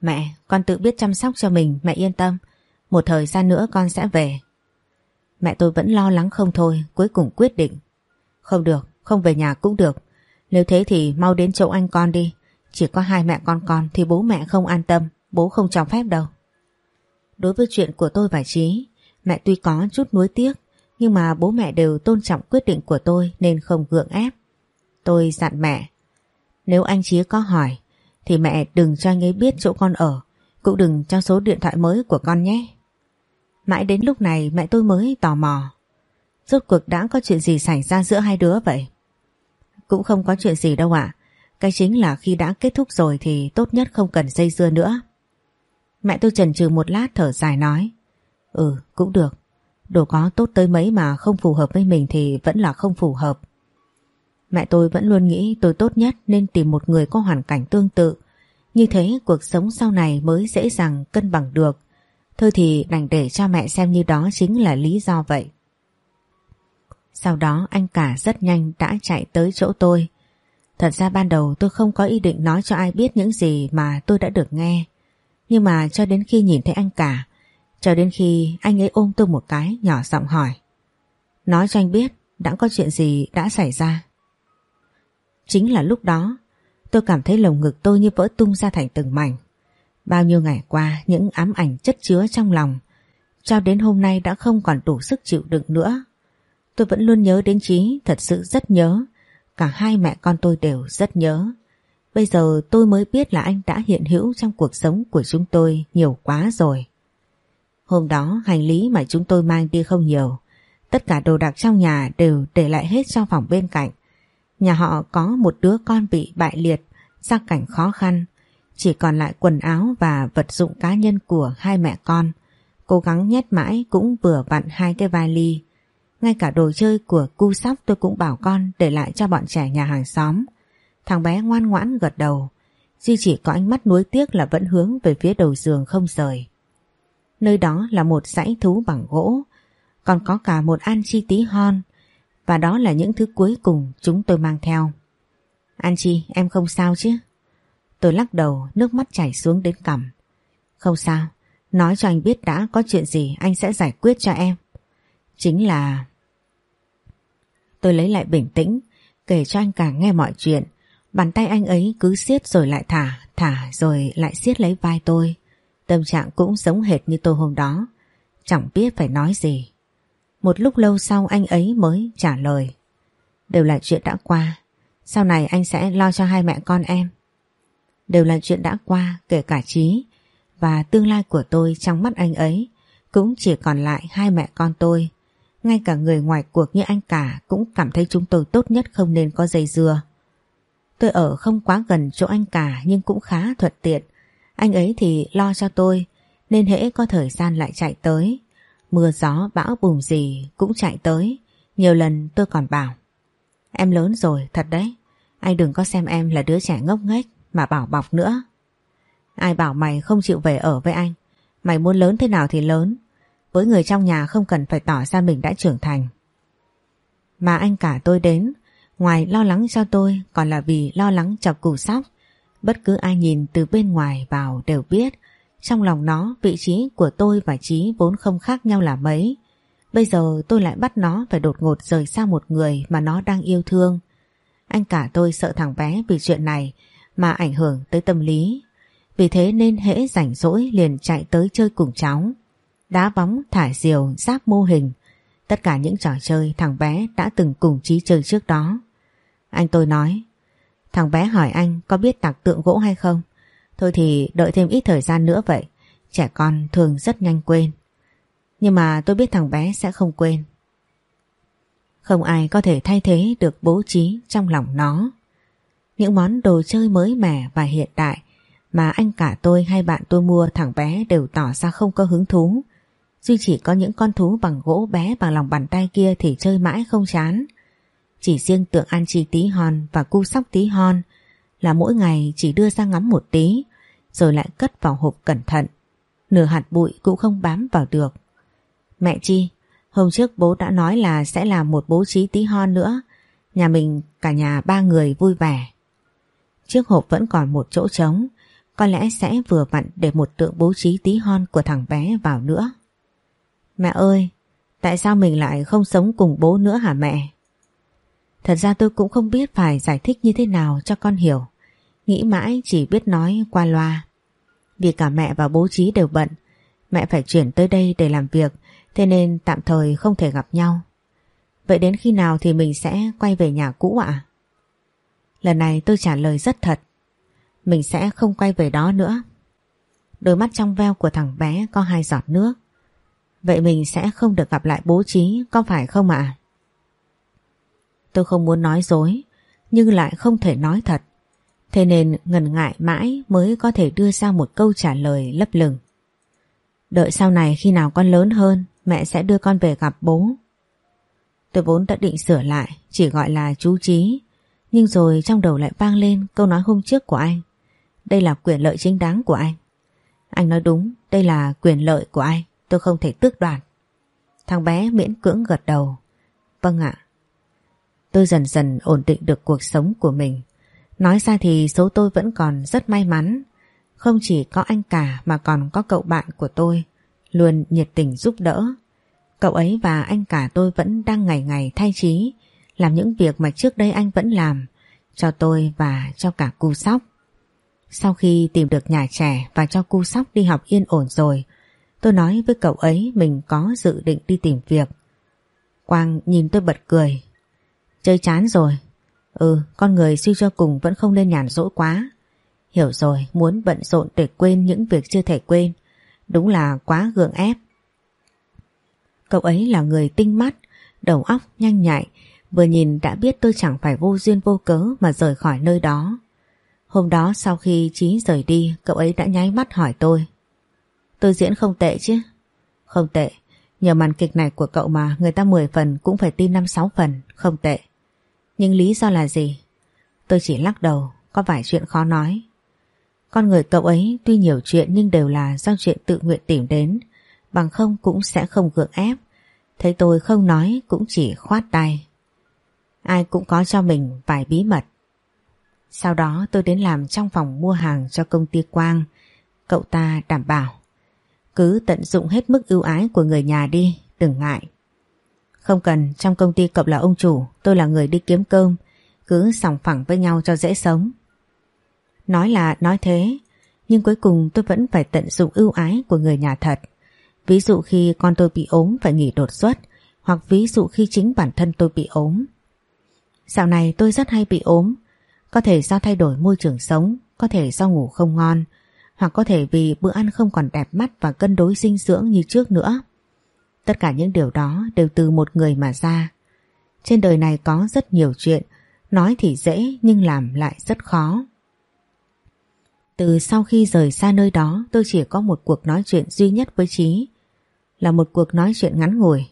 Mẹ, con tự biết chăm sóc cho mình, mẹ yên tâm. Một thời gian nữa con sẽ về. Mẹ tôi vẫn lo lắng không thôi, cuối cùng quyết định. Không được, không về nhà cũng được. Nếu thế thì mau đến chỗ anh con đi. Chỉ có hai mẹ con con thì bố mẹ không an tâm, bố không cho phép đâu. Đối với chuyện của tôi và Trí, mẹ tuy có chút nuối tiếc, nhưng mà bố mẹ đều tôn trọng quyết định của tôi nên không gượng ép. Tôi dặn mẹ, nếu anh Trí có hỏi, thì mẹ đừng cho anh ấy biết chỗ con ở, cũng đừng cho số điện thoại mới của con nhé. Mãi đến lúc này mẹ tôi mới tò mò. Rốt cuộc đã có chuyện gì xảy ra giữa hai đứa vậy? Cũng không có chuyện gì đâu ạ. Cái chính là khi đã kết thúc rồi thì tốt nhất không cần dây dưa nữa. Mẹ tôi chần chừ một lát thở dài nói. Ừ, cũng được. Đồ có tốt tới mấy mà không phù hợp với mình thì vẫn là không phù hợp. Mẹ tôi vẫn luôn nghĩ tôi tốt nhất nên tìm một người có hoàn cảnh tương tự. Như thế cuộc sống sau này mới dễ dàng cân bằng được. Thôi thì đành để cho mẹ xem như đó chính là lý do vậy. Sau đó anh cả rất nhanh đã chạy tới chỗ tôi. Thật ra ban đầu tôi không có ý định nói cho ai biết những gì mà tôi đã được nghe. Nhưng mà cho đến khi nhìn thấy anh cả, cho đến khi anh ấy ôm tôi một cái nhỏ giọng hỏi. Nói cho anh biết đã có chuyện gì đã xảy ra. Chính là lúc đó tôi cảm thấy lồng ngực tôi như vỡ tung ra thành từng mảnh. Bao nhiêu ngày qua những ám ảnh chất chứa trong lòng cho đến hôm nay đã không còn đủ sức chịu đựng nữa. Tôi vẫn luôn nhớ đến Trí, thật sự rất nhớ. Cả hai mẹ con tôi đều rất nhớ. Bây giờ tôi mới biết là anh đã hiện hữu trong cuộc sống của chúng tôi nhiều quá rồi. Hôm đó hành lý mà chúng tôi mang đi không nhiều. Tất cả đồ đạc trong nhà đều để lại hết trong phòng bên cạnh. Nhà họ có một đứa con bị bại liệt, gia cảnh khó khăn. Chỉ còn lại quần áo và vật dụng cá nhân của hai mẹ con. Cố gắng nhét mãi cũng vừa vặn hai cái vali. Ngay cả đồ chơi của cu sóc tôi cũng bảo con để lại cho bọn trẻ nhà hàng xóm. Thằng bé ngoan ngoãn gật đầu. Duy chỉ có ánh mắt nuối tiếc là vẫn hướng về phía đầu giường không rời. Nơi đó là một dãy thú bằng gỗ, còn có cả một an chi tí hon, và đó là những thứ cuối cùng chúng tôi mang theo. An chi, em không sao chứ? Tôi lắc đầu, nước mắt chảy xuống đến cằm. Không sao, nói cho anh biết đã có chuyện gì anh sẽ giải quyết cho em. Chính là... Tôi lấy lại bình tĩnh, kể cho anh cả nghe mọi chuyện. Bàn tay anh ấy cứ siết rồi lại thả, thả rồi lại siết lấy vai tôi. Tâm trạng cũng giống hệt như tôi hôm đó. Chẳng biết phải nói gì. Một lúc lâu sau anh ấy mới trả lời. Đều là chuyện đã qua. Sau này anh sẽ lo cho hai mẹ con em. Đều là chuyện đã qua, kể cả trí. Và tương lai của tôi trong mắt anh ấy cũng chỉ còn lại hai mẹ con tôi. Ngay cả người ngoài cuộc như anh cả cũng cảm thấy chúng tôi tốt nhất không nên có dây dưa. Tôi ở không quá gần chỗ anh cả nhưng cũng khá thuận tiện. Anh ấy thì lo cho tôi, nên hễ có thời gian lại chạy tới. Mưa gió bão bùng gì cũng chạy tới. Nhiều lần tôi còn bảo. Em lớn rồi thật đấy. Anh đừng có xem em là đứa trẻ ngốc nghếch mà bảo bọc nữa. Ai bảo mày không chịu về ở với anh. Mày muốn lớn thế nào thì lớn. Với người trong nhà không cần phải tỏ ra mình đã trưởng thành. Mà anh cả tôi đến, ngoài lo lắng cho tôi còn là vì lo lắng chọc củ sóc. Bất cứ ai nhìn từ bên ngoài vào đều biết trong lòng nó vị trí của tôi và Trí vốn không khác nhau là mấy. Bây giờ tôi lại bắt nó phải đột ngột rời xa một người mà nó đang yêu thương. Anh cả tôi sợ thằng bé vì chuyện này mà ảnh hưởng tới tâm lý. Vì thế nên hễ rảnh rỗi liền chạy tới chơi cùng cháu đá bóng, thả diều, giáp mô hình. Tất cả những trò chơi thằng bé đã từng cùng Trí chơi trước đó. Anh tôi nói, thằng bé hỏi anh có biết tạc tượng gỗ hay không? Thôi thì đợi thêm ít thời gian nữa vậy, trẻ con thường rất nhanh quên. Nhưng mà tôi biết thằng bé sẽ không quên. Không ai có thể thay thế được bố trí trong lòng nó. Những món đồ chơi mới mẻ và hiện đại Mà anh cả tôi hay bạn tôi mua thằng bé đều tỏ ra không có hứng thú. Duy chỉ có những con thú bằng gỗ bé bằng lòng bàn tay kia thì chơi mãi không chán. Chỉ riêng tượng ăn chi tí hon và cu sóc tí hon là mỗi ngày chỉ đưa ra ngắm một tí rồi lại cất vào hộp cẩn thận. Nửa hạt bụi cũng không bám vào được. Mẹ Chi, hôm trước bố đã nói là sẽ làm một bố trí tí hon nữa. Nhà mình cả nhà ba người vui vẻ. Chiếc hộp vẫn còn một chỗ trống, có lẽ sẽ vừa vặn để một tượng bố trí tí hon của thằng bé vào nữa. Mẹ ơi, tại sao mình lại không sống cùng bố nữa hả mẹ? Thật ra tôi cũng không biết phải giải thích như thế nào cho con hiểu. Nghĩ mãi chỉ biết nói qua loa. Vì cả mẹ và bố trí đều bận, mẹ phải chuyển tới đây để làm việc, thế nên tạm thời không thể gặp nhau. Vậy đến khi nào thì mình sẽ quay về nhà cũ ạ? Lần này tôi trả lời rất thật. Mình sẽ không quay về đó nữa. Đôi mắt trong veo của thằng bé có hai giọt nước. Vậy mình sẽ không được gặp lại bố trí có phải không ạ? Tôi không muốn nói dối nhưng lại không thể nói thật. Thế nên ngần ngại mãi mới có thể đưa ra một câu trả lời lấp lửng. Đợi sau này khi nào con lớn hơn mẹ sẽ đưa con về gặp bố. Tôi vốn đã định sửa lại chỉ gọi là chú Trí nhưng rồi trong đầu lại vang lên câu nói hôm trước của anh. Đây là quyền lợi chính đáng của anh. Anh nói đúng, đây là quyền lợi của anh. Tôi không thể tước đoạt. Thằng bé miễn cưỡng gật đầu. Vâng ạ. Tôi dần dần ổn định được cuộc sống của mình. Nói ra thì số tôi vẫn còn rất may mắn. Không chỉ có anh cả mà còn có cậu bạn của tôi. Luôn nhiệt tình giúp đỡ. Cậu ấy và anh cả tôi vẫn đang ngày ngày thay trí. Làm những việc mà trước đây anh vẫn làm. Cho tôi và cho cả cu sóc. Sau khi tìm được nhà trẻ và cho cu sóc đi học yên ổn rồi, tôi nói với cậu ấy mình có dự định đi tìm việc. Quang nhìn tôi bật cười. Chơi chán rồi. Ừ, con người suy cho cùng vẫn không nên nhàn rỗi quá. Hiểu rồi, muốn bận rộn để quên những việc chưa thể quên. Đúng là quá gượng ép. Cậu ấy là người tinh mắt, đầu óc nhanh nhạy, vừa nhìn đã biết tôi chẳng phải vô duyên vô cớ mà rời khỏi nơi đó. Hôm đó sau khi Chí rời đi cậu ấy đã nháy mắt hỏi tôi Tôi diễn không tệ chứ Không tệ Nhờ màn kịch này của cậu mà người ta 10 phần cũng phải tin 5-6 phần Không tệ nhưng lý do là gì Tôi chỉ lắc đầu Có vài chuyện khó nói Con người cậu ấy tuy nhiều chuyện nhưng đều là do chuyện tự nguyện tìm đến Bằng không cũng sẽ không gượng ép Thấy tôi không nói cũng chỉ khoát tay Ai cũng có cho mình vài bí mật sau đó tôi đến làm trong phòng mua hàng cho công ty Quang. Cậu ta đảm bảo. Cứ tận dụng hết mức ưu ái của người nhà đi, đừng ngại. Không cần, trong công ty cậu là ông chủ, tôi là người đi kiếm cơm. Cứ sòng phẳng với nhau cho dễ sống. Nói là nói thế, nhưng cuối cùng tôi vẫn phải tận dụng ưu ái của người nhà thật. Ví dụ khi con tôi bị ốm phải nghỉ đột xuất, hoặc ví dụ khi chính bản thân tôi bị ốm. Dạo này tôi rất hay bị ốm, có thể do thay đổi môi trường sống, có thể do ngủ không ngon, hoặc có thể vì bữa ăn không còn đẹp mắt và cân đối dinh dưỡng như trước nữa. Tất cả những điều đó đều từ một người mà ra. Trên đời này có rất nhiều chuyện, nói thì dễ nhưng làm lại rất khó. Từ sau khi rời xa nơi đó tôi chỉ có một cuộc nói chuyện duy nhất với Trí. Là một cuộc nói chuyện ngắn ngủi.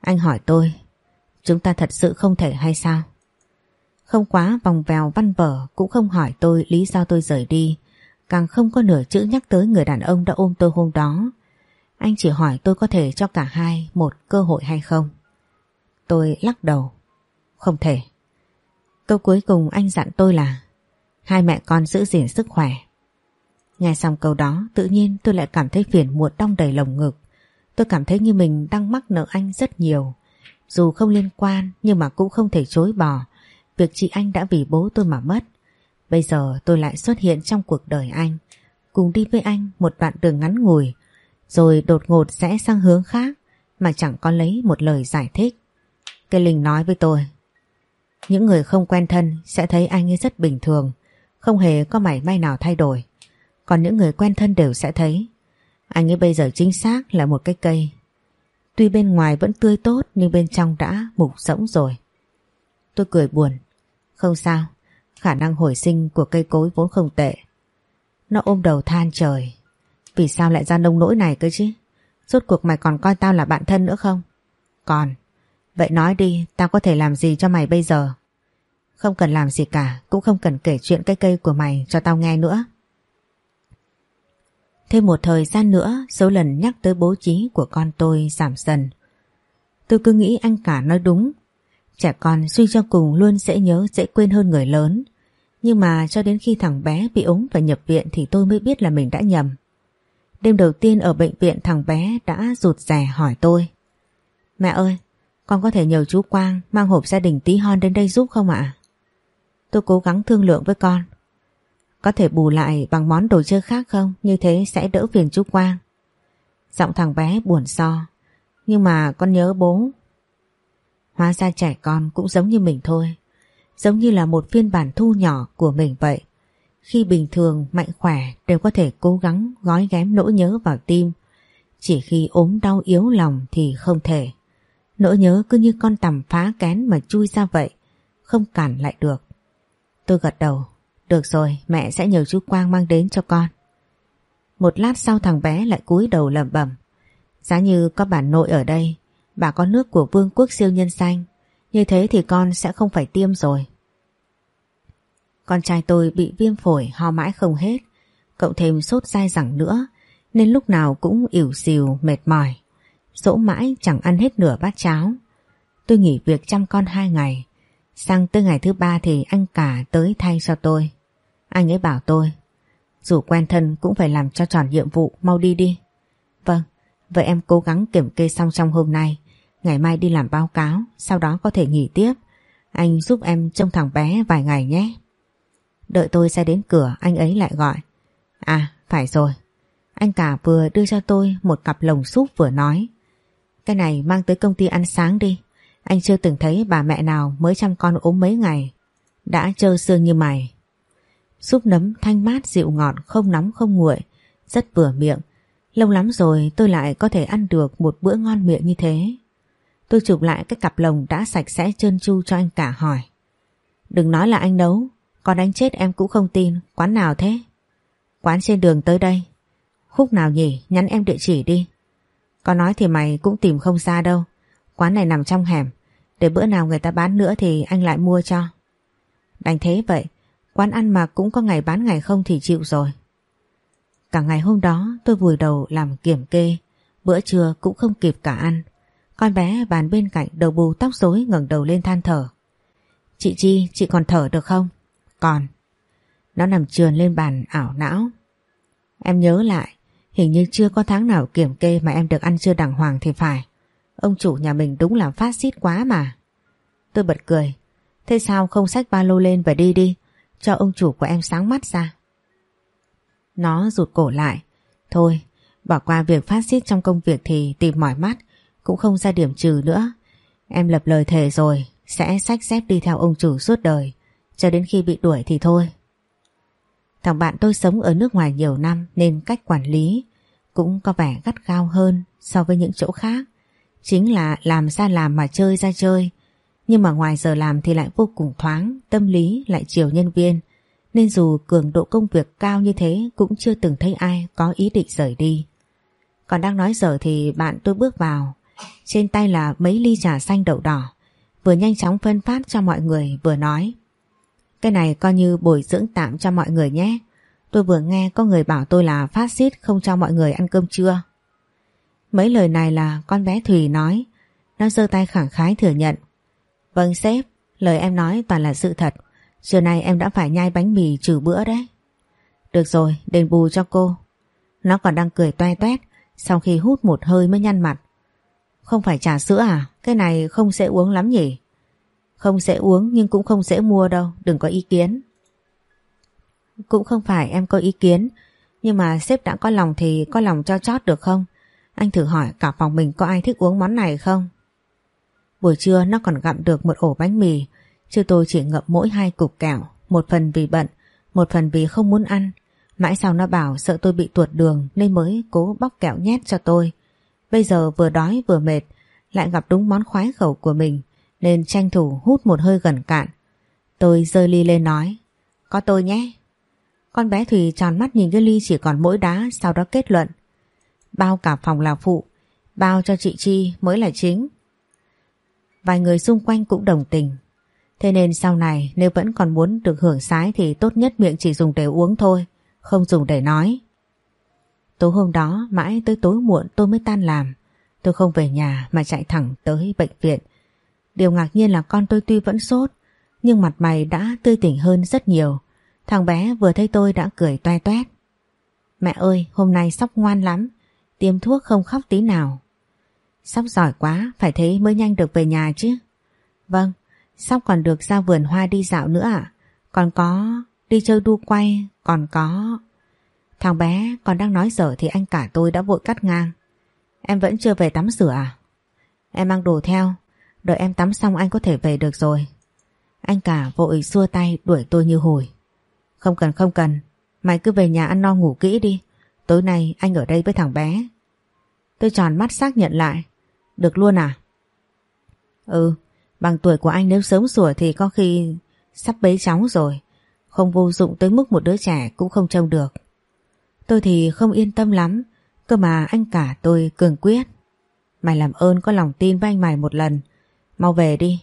Anh hỏi tôi, chúng ta thật sự không thể hay sao? Không quá vòng vèo văn vở cũng không hỏi tôi lý do tôi rời đi. Càng không có nửa chữ nhắc tới người đàn ông đã ôm tôi hôm đó. Anh chỉ hỏi tôi có thể cho cả hai một cơ hội hay không. Tôi lắc đầu. Không thể. Câu cuối cùng anh dặn tôi là, hai mẹ con giữ gìn sức khỏe. Nghe xong câu đó, tự nhiên tôi lại cảm thấy phiền muộn đong đầy lồng ngực. Tôi cảm thấy như mình đang mắc nợ anh rất nhiều. Dù không liên quan, nhưng mà cũng không thể chối bỏ Việc chị anh đã vì bố tôi mà mất Bây giờ tôi lại xuất hiện trong cuộc đời anh Cùng đi với anh một đoạn đường ngắn ngủi rồi đột ngột sẽ sang hướng khác Mà chẳng có lấy một lời giải thích. Cây Linh nói với tôi Những người không quen thân sẽ thấy anh ấy rất bình thường Không hề có mảy may nào thay đổi. Còn những người quen thân đều sẽ thấy. Anh ấy bây giờ chính xác là một cái cây. Tuy bên ngoài vẫn tươi tốt Nhưng bên trong đã mục rỗng rồi. Tôi cười buồn không sao, khả năng hồi sinh của cây cối vốn không tệ. Nó ôm đầu than trời. Vì sao lại ra nông nỗi này cơ chứ? Rốt cuộc mày còn coi tao là bạn thân nữa không? Còn. Vậy nói đi, tao có thể làm gì cho mày bây giờ? Không cần làm gì cả, cũng không cần kể chuyện cây cây của mày cho tao nghe nữa. Thêm một thời gian nữa, số lần nhắc tới bố trí của con tôi giảm dần. Tôi cứ nghĩ anh cả nói đúng. Trẻ con suy cho cùng luôn dễ nhớ, dễ quên hơn người lớn. Nhưng mà cho đến khi thằng bé bị ốm và nhập viện thì tôi mới biết là mình đã nhầm. Đêm đầu tiên ở bệnh viện thằng bé đã rụt rè hỏi tôi. Mẹ ơi, con có thể nhờ chú Quang mang hộp gia đình tí hon đến đây giúp không ạ? Tôi cố gắng thương lượng với con. Có thể bù lại bằng món đồ chơi khác không? Như thế sẽ đỡ phiền chú Quang. Giọng thằng bé buồn so. Nhưng mà con nhớ bố. Hóa ra trẻ con cũng giống như mình thôi. Giống như là một phiên bản thu nhỏ của mình vậy. Khi bình thường mạnh khỏe đều có thể cố gắng gói ghém nỗi nhớ vào tim. Chỉ khi ốm đau yếu lòng thì không thể. Nỗi nhớ cứ như con tằm phá kén mà chui ra vậy. Không cản lại được. Tôi gật đầu. Được rồi, mẹ sẽ nhờ chú Quang mang đến cho con. Một lát sau thằng bé lại cúi đầu lẩm bẩm. Giá như có bản nội ở đây, bà có nước của vương quốc siêu nhân xanh. Như thế thì con sẽ không phải tiêm rồi. Con trai tôi bị viêm phổi ho mãi không hết, cộng thêm sốt dai dẳng nữa, nên lúc nào cũng ỉu xìu mệt mỏi. Dỗ mãi chẳng ăn hết nửa bát cháo. Tôi nghỉ việc chăm con hai ngày. Sang tới ngày thứ ba thì anh cả tới thay cho tôi. Anh ấy bảo tôi, dù quen thân cũng phải làm cho tròn nhiệm vụ, mau đi đi. Vâng, vậy em cố gắng kiểm kê xong trong hôm nay, ngày mai đi làm báo cáo, sau đó có thể nghỉ tiếp. Anh giúp em trông thằng bé vài ngày nhé. Đợi tôi ra đến cửa anh ấy lại gọi. À phải rồi. Anh cả vừa đưa cho tôi một cặp lồng súp vừa nói. Cái này mang tới công ty ăn sáng đi. Anh chưa từng thấy bà mẹ nào mới chăm con ốm mấy ngày. Đã trơ xương như mày. Súp nấm thanh mát dịu ngọt không nóng không nguội. Rất vừa miệng. Lâu lắm rồi tôi lại có thể ăn được một bữa ngon miệng như thế. Tôi chụp lại cái cặp lồng đã sạch sẽ trơn tru cho anh cả hỏi. Đừng nói là anh nấu, còn đánh chết em cũng không tin, quán nào thế? Quán trên đường tới đây. Khúc nào nhỉ, nhắn em địa chỉ đi. Có nói thì mày cũng tìm không ra đâu. Quán này nằm trong hẻm, để bữa nào người ta bán nữa thì anh lại mua cho. Đành thế vậy, quán ăn mà cũng có ngày bán ngày không thì chịu rồi. Cả ngày hôm đó tôi vùi đầu làm kiểm kê, bữa trưa cũng không kịp cả ăn. Con bé bàn bên cạnh đầu bù tóc rối ngẩng đầu lên than thở. Chị Chi, chị còn thở được không? Còn. Nó nằm trườn lên bàn ảo não. Em nhớ lại, hình như chưa có tháng nào kiểm kê mà em được ăn chưa đàng hoàng thì phải. Ông chủ nhà mình đúng là phát xít quá mà. Tôi bật cười. Thế sao không xách ba lô lên và đi đi, cho ông chủ của em sáng mắt ra. Nó rụt cổ lại. Thôi, bỏ qua việc phát xít trong công việc thì tìm mỏi mắt, cũng không ra điểm trừ nữa. Em lập lời thề rồi, sẽ xách dép đi theo ông chủ suốt đời, cho đến khi bị đuổi thì thôi. Thằng bạn tôi sống ở nước ngoài nhiều năm nên cách quản lý cũng có vẻ gắt gao hơn so với những chỗ khác. Chính là làm ra làm mà chơi ra chơi. Nhưng mà ngoài giờ làm thì lại vô cùng thoáng, tâm lý lại chiều nhân viên. Nên dù cường độ công việc cao như thế cũng chưa từng thấy ai có ý định rời đi. Còn đang nói giờ thì bạn tôi bước vào. Trên tay là mấy ly trà xanh đậu đỏ. Vừa nhanh chóng phân phát cho mọi người vừa nói. Cái này coi như bồi dưỡng tạm cho mọi người nhé. Tôi vừa nghe có người bảo tôi là phát xít không cho mọi người ăn cơm trưa. Mấy lời này là con bé Thùy nói. Nó giơ tay khẳng khái thừa nhận. Vâng sếp, lời em nói toàn là sự thật. Trưa nay em đã phải nhai bánh mì trừ bữa đấy. Được rồi, đền bù cho cô. Nó còn đang cười toe toét sau khi hút một hơi mới nhăn mặt. Không phải trà sữa à? Cái này không dễ uống lắm nhỉ? Không dễ uống nhưng cũng không dễ mua đâu, đừng có ý kiến. Cũng không phải em có ý kiến, nhưng mà sếp đã có lòng thì có lòng cho chót được không? Anh thử hỏi cả phòng mình có ai thích uống món này không? Buổi trưa nó còn gặm được một ổ bánh mì, chứ tôi chỉ ngậm mỗi hai cục kẹo, một phần vì bận, một phần vì không muốn ăn. Mãi sau nó bảo sợ tôi bị tuột đường nên mới cố bóc kẹo nhét cho tôi. Bây giờ vừa đói vừa mệt, lại gặp đúng món khoái khẩu của mình, nên tranh thủ hút một hơi gần cạn. Tôi rơi ly lên nói, có tôi nhé. Con bé Thùy tròn mắt nhìn cái ly chỉ còn mỗi đá sau đó kết luận. Bao cả phòng là phụ, bao cho chị Chi mới là chính. Vài người xung quanh cũng đồng tình. Thế nên sau này nếu vẫn còn muốn được hưởng sái thì tốt nhất miệng chỉ dùng để uống thôi, không dùng để nói. Tối hôm đó mãi tới tối muộn tôi mới tan làm. Tôi không về nhà mà chạy thẳng tới bệnh viện. Điều ngạc nhiên là con tôi tuy vẫn sốt nhưng mặt mày đã tươi tỉnh hơn rất nhiều. Thằng bé vừa thấy tôi đã cười toe toét. Mẹ ơi, hôm nay sóc ngoan lắm, tiêm thuốc không khóc tí nào. Sóc giỏi quá, phải thế mới nhanh được về nhà chứ. Vâng, sóc còn được ra vườn hoa đi dạo nữa ạ. Còn có đi chơi đu quay, còn có... Thằng bé còn đang nói dở thì anh cả tôi đã vội cắt ngang. Em vẫn chưa về tắm rửa à? Em mang đồ theo, đợi em tắm xong anh có thể về được rồi. Anh cả vội xua tay đuổi tôi như hồi. Không cần không cần, mày cứ về nhà ăn no ngủ kỹ đi. Tối nay anh ở đây với thằng bé. Tôi tròn mắt xác nhận lại. Được luôn à? Ừ, bằng tuổi của anh nếu sớm sủa thì có khi sắp bế cháu rồi. Không vô dụng tới mức một đứa trẻ cũng không trông được. Tôi thì không yên tâm lắm, cơ mà anh cả tôi cường quyết. Mày làm ơn có lòng tin với anh mày một lần, mau về đi.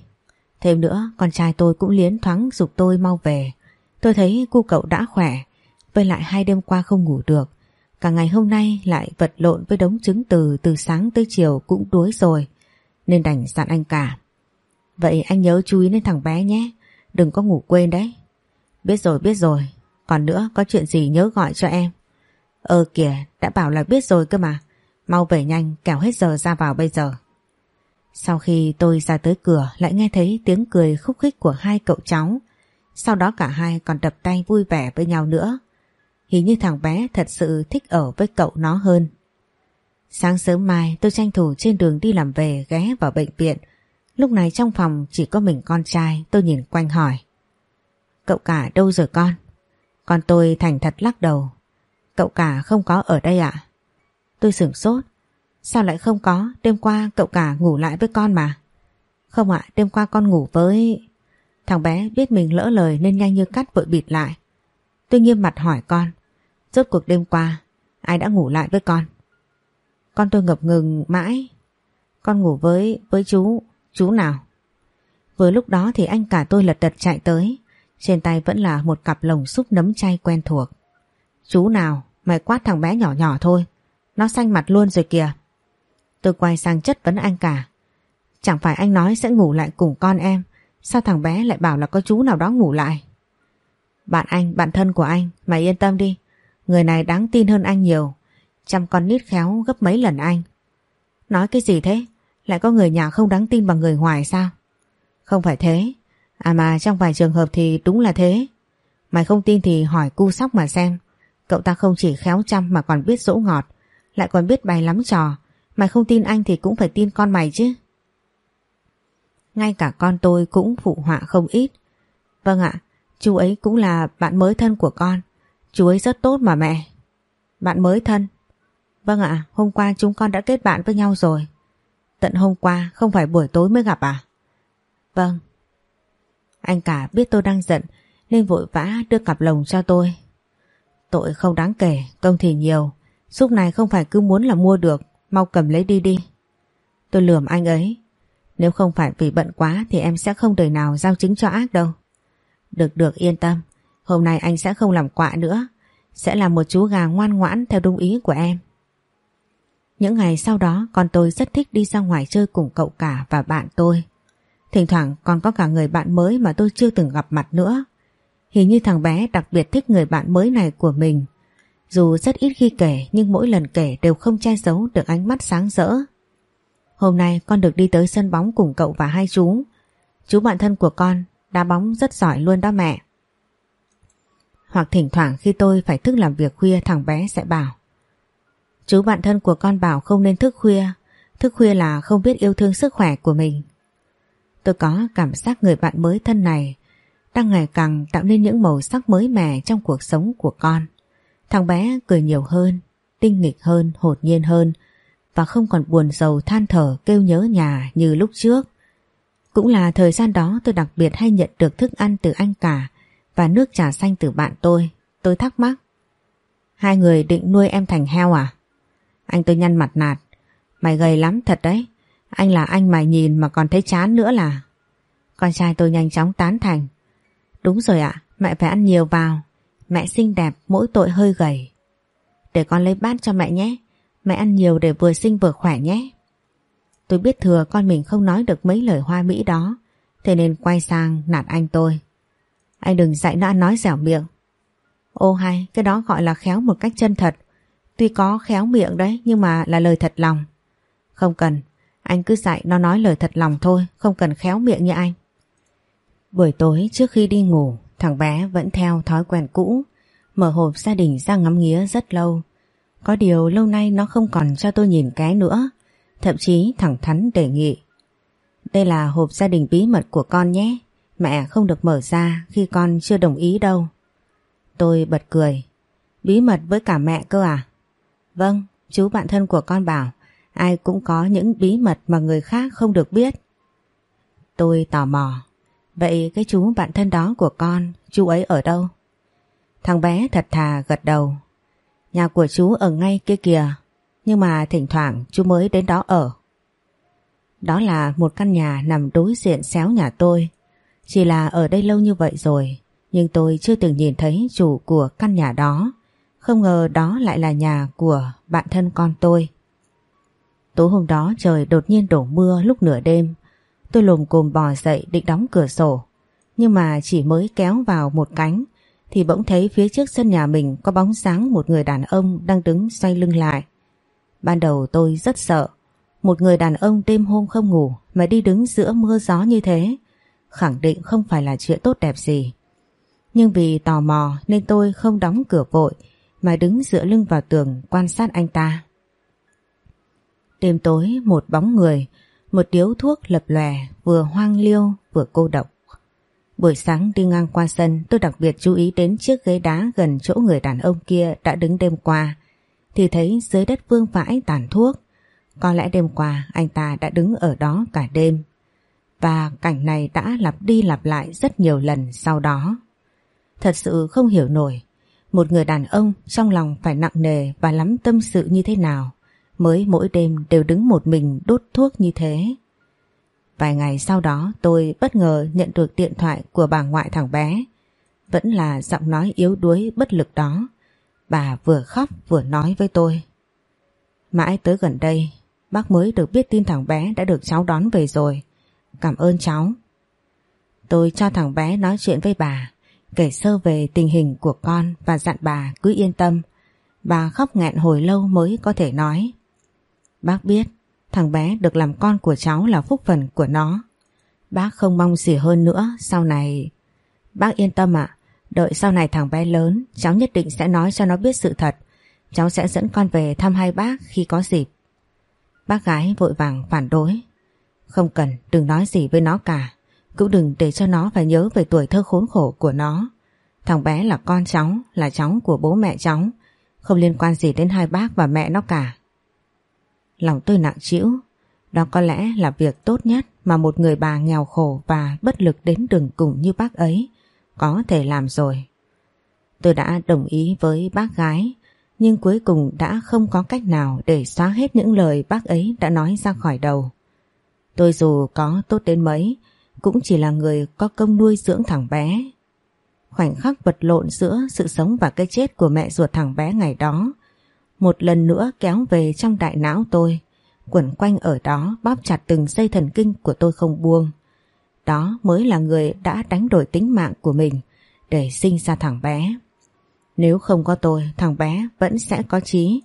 Thêm nữa, con trai tôi cũng liến thoáng dục tôi mau về. Tôi thấy cu cậu đã khỏe, với lại hai đêm qua không ngủ được. Cả ngày hôm nay lại vật lộn với đống chứng từ từ sáng tới chiều cũng đuối rồi, nên đành dặn anh cả. Vậy anh nhớ chú ý đến thằng bé nhé, đừng có ngủ quên đấy. Biết rồi, biết rồi, còn nữa có chuyện gì nhớ gọi cho em. Ờ kìa, đã bảo là biết rồi cơ mà. Mau về nhanh, kẻo hết giờ ra vào bây giờ. Sau khi tôi ra tới cửa, lại nghe thấy tiếng cười khúc khích của hai cậu cháu. Sau đó cả hai còn đập tay vui vẻ với nhau nữa. Hình như thằng bé thật sự thích ở với cậu nó hơn. Sáng sớm mai, tôi tranh thủ trên đường đi làm về ghé vào bệnh viện. Lúc này trong phòng chỉ có mình con trai, tôi nhìn quanh hỏi. Cậu cả đâu rồi con? Con tôi thành thật lắc đầu Cậu cả không có ở đây ạ? Tôi sửng sốt. Sao lại không có? Đêm qua cậu cả ngủ lại với con mà. Không ạ, đêm qua con ngủ với... Thằng bé biết mình lỡ lời nên nhanh như cắt vội bịt lại. Tôi nghiêm mặt hỏi con. Rốt cuộc đêm qua, ai đã ngủ lại với con? Con tôi ngập ngừng mãi. Con ngủ với, với chú, chú nào? Vừa lúc đó thì anh cả tôi lật đật chạy tới. Trên tay vẫn là một cặp lồng xúc nấm chay quen thuộc. Chú nào, mày quát thằng bé nhỏ nhỏ thôi. Nó xanh mặt luôn rồi kìa. Tôi quay sang chất vấn anh cả. Chẳng phải anh nói sẽ ngủ lại cùng con em. Sao thằng bé lại bảo là có chú nào đó ngủ lại? Bạn anh, bạn thân của anh, mày yên tâm đi. Người này đáng tin hơn anh nhiều. Chăm con nít khéo gấp mấy lần anh. Nói cái gì thế? Lại có người nhà không đáng tin bằng người ngoài sao? Không phải thế. À mà trong vài trường hợp thì đúng là thế. Mày không tin thì hỏi cu sóc mà xem. Cậu ta không chỉ khéo chăm mà còn biết dỗ ngọt, lại còn biết bày lắm trò. Mày không tin anh thì cũng phải tin con mày chứ. Ngay cả con tôi cũng phụ họa không ít. Vâng ạ, chú ấy cũng là bạn mới thân của con. Chú ấy rất tốt mà mẹ. Bạn mới thân? Vâng ạ, hôm qua chúng con đã kết bạn với nhau rồi. Tận hôm qua không phải buổi tối mới gặp à? Vâng. Anh cả biết tôi đang giận nên vội vã đưa cặp lồng cho tôi Tội không đáng kể, công thì nhiều. Xúc này không phải cứ muốn là mua được, mau cầm lấy đi đi. Tôi lườm anh ấy. Nếu không phải vì bận quá thì em sẽ không đời nào giao chứng cho ác đâu. Được được yên tâm, hôm nay anh sẽ không làm quạ nữa. Sẽ là một chú gà ngoan ngoãn theo đúng ý của em. Những ngày sau đó con tôi rất thích đi ra ngoài chơi cùng cậu cả và bạn tôi. Thỉnh thoảng còn có cả người bạn mới mà tôi chưa từng gặp mặt nữa. Hình như thằng bé đặc biệt thích người bạn mới này của mình. Dù rất ít khi kể, nhưng mỗi lần kể đều không che giấu được ánh mắt sáng rỡ. Hôm nay con được đi tới sân bóng cùng cậu và hai chú. Chú bạn thân của con, đá bóng rất giỏi luôn đó mẹ. Hoặc thỉnh thoảng khi tôi phải thức làm việc khuya, thằng bé sẽ bảo, Chú bạn thân của con bảo không nên thức khuya Thức khuya là không biết yêu thương sức khỏe của mình Tôi có cảm giác người bạn mới thân này đang ngày càng tạo nên những màu sắc mới mẻ trong cuộc sống của con. Thằng bé cười nhiều hơn, tinh nghịch hơn, hột nhiên hơn và không còn buồn rầu than thở kêu nhớ nhà như lúc trước. Cũng là thời gian đó tôi đặc biệt hay nhận được thức ăn từ anh cả và nước trà xanh từ bạn tôi. tôi thắc mắc. Hai người định nuôi em thành heo à? Anh tôi nhăn mặt nạt. Mày gầy lắm thật đấy. Anh là anh mày nhìn mà còn thấy chán nữa là. Con trai tôi nhanh chóng tán thành. Đúng rồi ạ, mẹ phải ăn nhiều vào. Mẹ xinh đẹp, mỗi tội hơi gầy. Để con lấy bát cho mẹ nhé. Mẹ ăn nhiều để vừa sinh vừa khỏe nhé. Tôi biết thừa con mình không nói được mấy lời hoa mỹ đó. Thế nên quay sang nạt anh tôi. Anh đừng dạy nó ăn nói dẻo miệng. Ô hay, cái đó gọi là khéo một cách chân thật. Tuy có khéo miệng đấy nhưng mà là lời thật lòng. Không cần, anh cứ dạy nó nói lời thật lòng thôi, không cần khéo miệng như anh. Buổi tối trước khi đi ngủ, thằng bé vẫn theo thói quen cũ, mở hộp gia đình ra ngắm nghía rất lâu. Có điều lâu nay nó không còn cho tôi nhìn cái nữa, thậm chí thẳng thắn đề nghị. Đây là hộp gia đình bí mật của con nhé, mẹ không được mở ra khi con chưa đồng ý đâu. Tôi bật cười, bí mật với cả mẹ cơ à? Vâng, chú bạn thân của con bảo ai cũng có những bí mật mà người khác không được biết. Tôi tò mò, vậy cái chú bạn thân đó của con, chú ấy ở đâu? Thằng bé thật thà gật đầu. Nhà của chú ở ngay kia kìa, nhưng mà thỉnh thoảng chú mới đến đó ở. Đó là một căn nhà nằm đối diện xéo nhà tôi. Chỉ là ở đây lâu như vậy rồi, nhưng tôi chưa từng nhìn thấy chủ của căn nhà đó. Không ngờ đó lại là nhà của bạn thân con tôi. Tối hôm đó trời đột nhiên đổ mưa lúc nửa đêm. Tôi lồm cồm bò dậy định đóng cửa sổ. Nhưng mà chỉ mới kéo vào một cánh thì bỗng thấy phía trước sân nhà mình có bóng sáng một người đàn ông đang đứng xoay lưng lại. Ban đầu tôi rất sợ. Một người đàn ông đêm hôm không ngủ mà đi đứng giữa mưa gió như thế khẳng định không phải là chuyện tốt đẹp gì. Nhưng vì tò mò nên tôi không đóng cửa vội mà đứng dựa lưng vào tường quan sát anh ta. Đêm tối một bóng người, một điếu thuốc lập lòe vừa hoang liêu vừa cô độc. Buổi sáng đi ngang qua sân, tôi đặc biệt chú ý đến chiếc ghế đá gần chỗ người đàn ông kia đã đứng đêm qua thì thấy dưới đất vương vãi tàn thuốc. Có lẽ đêm qua anh ta đã đứng ở đó cả đêm. Và cảnh này đã lặp đi lặp lại rất nhiều lần sau đó. Thật sự không hiểu nổi, một người đàn ông trong lòng phải nặng nề và lắm tâm sự như thế nào mới mỗi đêm đều đứng một mình đốt thuốc như thế. Vài ngày sau đó tôi bất ngờ nhận được điện thoại của bà ngoại thằng bé. Vẫn là giọng nói yếu đuối bất lực đó. Bà vừa khóc vừa nói với tôi. Mãi tới gần đây, bác mới được biết tin thằng bé đã được cháu đón về rồi. Cảm ơn cháu. Tôi cho thằng bé nói chuyện với bà, kể sơ về tình hình của con và dặn bà cứ yên tâm. Bà khóc nghẹn hồi lâu mới có thể nói. Bác biết thằng bé được làm con của cháu là phúc phần của nó. Bác không mong gì hơn nữa sau này. Bác yên tâm ạ, đợi sau này thằng bé lớn cháu nhất định sẽ nói cho nó biết sự thật. Cháu sẽ dẫn con về thăm hai bác khi có dịp. Bác gái vội vàng phản đối. Không cần, đừng nói gì với nó cả. Cũng đừng để cho nó phải nhớ về tuổi thơ khốn khổ của nó. Thằng bé là con cháu, là cháu của bố mẹ cháu. Không liên quan gì đến hai bác và mẹ nó cả. Lòng tôi nặng trĩu, đó có lẽ là việc tốt nhất mà một người bà nghèo khổ và bất lực đến đường cùng như bác ấy có thể làm rồi. Tôi đã đồng ý với bác gái, nhưng cuối cùng đã không có cách nào để xóa hết những lời bác ấy đã nói ra khỏi đầu. Tôi dù có tốt đến mấy, cũng chỉ là người có công nuôi dưỡng thằng bé. Khoảnh khắc vật lộn giữa sự sống và cái chết của mẹ ruột thằng bé ngày đó một lần nữa kéo về trong đại não tôi, quẩn quanh ở đó bóp chặt từng dây thần kinh của tôi không buông. Đó mới là người đã đánh đổi tính mạng của mình để sinh ra thằng bé. Nếu không có tôi, thằng bé vẫn sẽ có trí,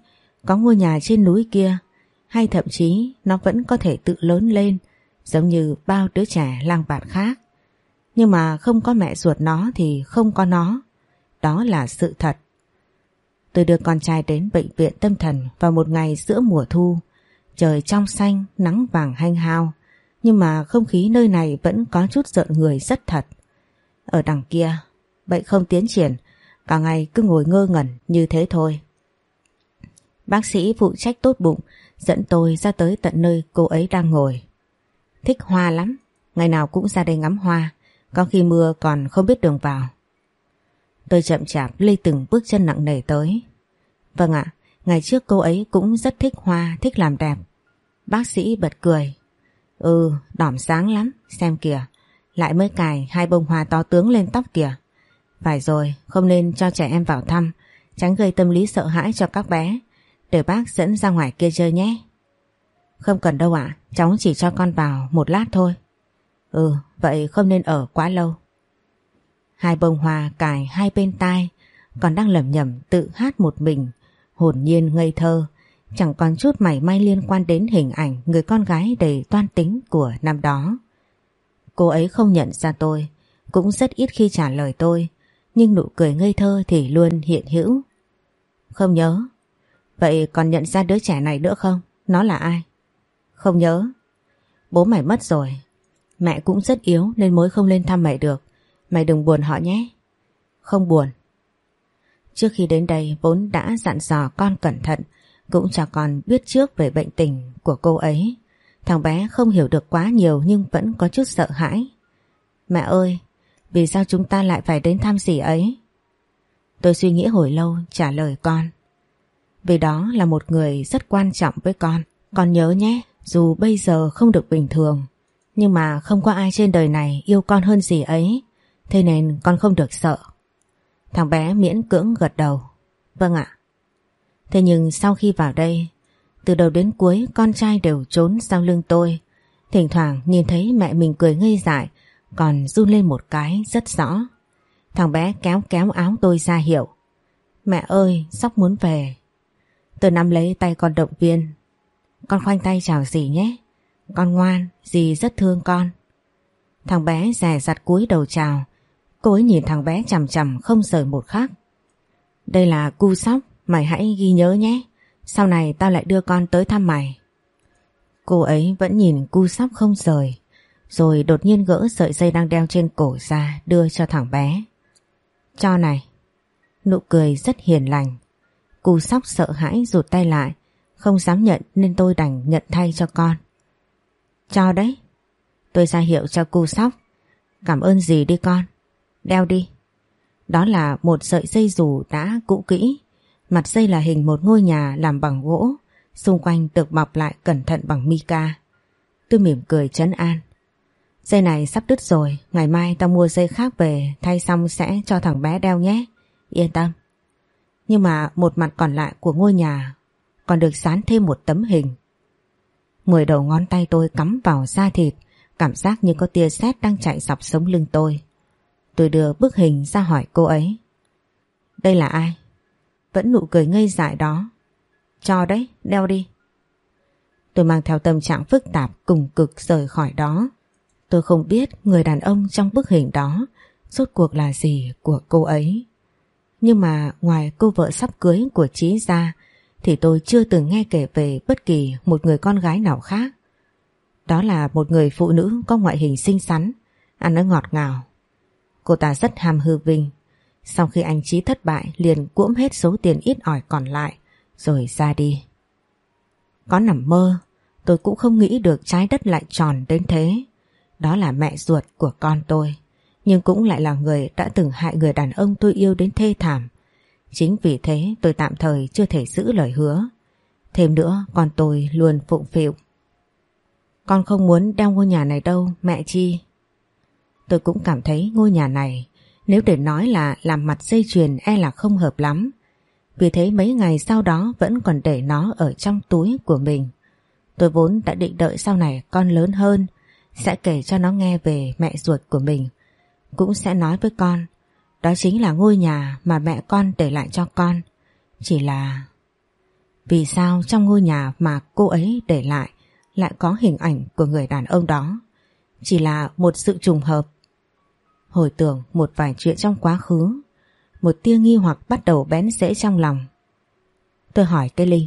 có ngôi nhà trên núi kia, hay thậm chí nó vẫn có thể tự lớn lên, giống như bao đứa trẻ lang bạt khác. Nhưng mà không có mẹ ruột nó thì không có nó. Đó là sự thật. Tôi đưa con trai đến bệnh viện tâm thần vào một ngày giữa mùa thu. Trời trong xanh, nắng vàng hanh hao. Nhưng mà không khí nơi này vẫn có chút giận người rất thật. Ở đằng kia, bệnh không tiến triển, cả ngày cứ ngồi ngơ ngẩn như thế thôi. Bác sĩ phụ trách tốt bụng dẫn tôi ra tới tận nơi cô ấy đang ngồi. Thích hoa lắm, ngày nào cũng ra đây ngắm hoa, có khi mưa còn không biết đường vào. Tôi chậm chạp lê từng bước chân nặng nề tới. Vâng ạ, ngày trước cô ấy cũng rất thích hoa, thích làm đẹp. Bác sĩ bật cười. Ừ, đỏm sáng lắm, xem kìa. Lại mới cài hai bông hoa to tướng lên tóc kìa. Phải rồi, không nên cho trẻ em vào thăm, tránh gây tâm lý sợ hãi cho các bé. Để bác dẫn ra ngoài kia chơi nhé. Không cần đâu ạ, cháu chỉ cho con vào một lát thôi. Ừ, vậy không nên ở quá lâu. Hai bông hoa cài hai bên tai, còn đang lẩm nhẩm tự hát một mình, hồn nhiên ngây thơ, chẳng còn chút mảy may liên quan đến hình ảnh người con gái đầy toan tính của năm đó. Cô ấy không nhận ra tôi, cũng rất ít khi trả lời tôi, nhưng nụ cười ngây thơ thì luôn hiện hữu. Không nhớ. Vậy còn nhận ra đứa trẻ này nữa không? Nó là ai? Không nhớ. Bố mày mất rồi. Mẹ cũng rất yếu nên mới không lên thăm mày được. Mày đừng buồn họ nhé. Không buồn. Trước khi đến đây vốn đã dặn dò con cẩn thận cũng cho con biết trước về bệnh tình của cô ấy. Thằng bé không hiểu được quá nhiều nhưng vẫn có chút sợ hãi. Mẹ ơi, vì sao chúng ta lại phải đến thăm dì ấy? Tôi suy nghĩ hồi lâu trả lời con. Vì đó là một người rất quan trọng với con. Con nhớ nhé, dù bây giờ không được bình thường, nhưng mà không có ai trên đời này yêu con hơn dì ấy. Thế nên con không được sợ. Thằng bé miễn cưỡng gật đầu. Vâng ạ. Thế nhưng sau khi vào đây, từ đầu đến cuối con trai đều trốn sau lưng tôi. Thỉnh thoảng nhìn thấy mẹ mình cười ngây dại, còn run lên một cái rất rõ. Thằng bé kéo kéo áo tôi ra hiệu. Mẹ ơi, sóc muốn về. Tôi nắm lấy tay con động viên. Con khoanh tay chào dì nhé. Con ngoan, dì rất thương con. Thằng bé rè rặt cúi đầu chào. Cô ấy nhìn thằng bé chằm chằm không rời một khắc. Đây là cu sóc, mày hãy ghi nhớ nhé. Sau này tao lại đưa con tới thăm mày. Cô ấy vẫn nhìn cu sóc không rời. Rồi đột nhiên gỡ sợi dây đang đeo trên cổ ra đưa cho thằng bé. Cho này. Nụ cười rất hiền lành. Cu sóc sợ hãi rụt tay lại. Không dám nhận nên tôi đành nhận thay cho con. Cho đấy. Tôi ra hiệu cho cu sóc. Cảm ơn gì đi con. Đeo đi. Đó là một sợi dây dù đã cũ kỹ. Mặt dây là hình một ngôi nhà làm bằng gỗ. Xung quanh được bọc lại cẩn thận bằng mica. Tôi mỉm cười chấn an. Dây này sắp đứt rồi, ngày mai tao mua dây khác về thay xong sẽ cho thằng bé đeo nhé. Yên tâm. Nhưng mà một mặt còn lại của ngôi nhà còn được dán thêm một tấm hình. Mười đầu ngón tay tôi cắm vào da thịt, cảm giác như có tia sét đang chạy dọc sống lưng tôi. Tôi đưa bức hình ra hỏi cô ấy. Đây là ai? Vẫn nụ cười ngây dại đó. Cho đấy, đeo đi. Tôi mang theo tâm trạng phức tạp cùng cực rời khỏi đó. Tôi không biết người đàn ông trong bức hình đó rốt cuộc là gì của cô ấy. Nhưng mà ngoài cô vợ sắp cưới của Trí ra thì tôi chưa từng nghe kể về bất kỳ một người con gái nào khác. Đó là một người phụ nữ có ngoại hình xinh xắn, ăn nói ngọt ngào. Cô ta rất ham hư vinh. Sau khi anh Trí thất bại, liền cuỗm hết số tiền ít ỏi còn lại, rồi ra đi. Có nằm mơ, tôi cũng không nghĩ được trái đất lại tròn đến thế. Đó là mẹ ruột của con tôi, Nhưng cũng lại là người đã từng hại người đàn ông tôi yêu đến thê thảm Chính vì thế, tôi tạm thời chưa thể giữ lời hứa Thêm nữa, con tôi luôn phụng phịu Con không muốn đeo ngôi nhà này đâu, mẹ chi Tôi cũng cảm thấy ngôi nhà này Nếu để nói là làm mặt dây chuyền e là không hợp lắm Vì thế mấy ngày sau đó vẫn còn để nó ở trong túi của mình Tôi vốn đã định đợi sau này con lớn hơn sẽ kể cho nó nghe về mẹ ruột của mình. Cũng sẽ nói với con, đó chính là ngôi nhà mà mẹ con để lại cho con. Chỉ là... Vì sao trong ngôi nhà mà cô ấy để lại lại có hình ảnh của người đàn ông đó? Chỉ là một sự trùng hợp. Hồi tưởng một vài chuyện trong quá khứ, một tia nghi hoặc bắt đầu bén rễ trong lòng. Tôi hỏi cây Linh,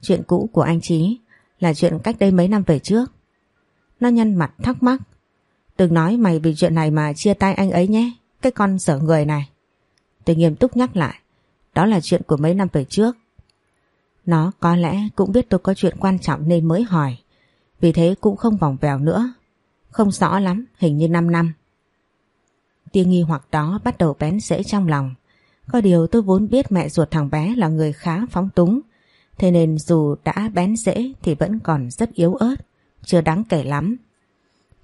chuyện cũ của anh Trí là chuyện cách đây mấy năm về trước. Nó nhăn mặt thắc mắc. Đừng nói mày vì chuyện này mà chia tay anh ấy nhé. Cái con sở người này. Tôi nghiêm túc nhắc lại. Đó là chuyện của mấy năm về trước. Nó có lẽ cũng biết tôi có chuyện quan trọng nên mới hỏi. Vì thế cũng không vòng vèo nữa. Không rõ lắm, hình như 5 năm. Tia nghi hoặc đó bắt đầu bén rễ trong lòng. Có điều tôi vốn biết mẹ ruột thằng bé là người khá phóng túng. Thế nên dù đã bén rễ thì vẫn còn rất yếu ớt, chưa đáng kể lắm.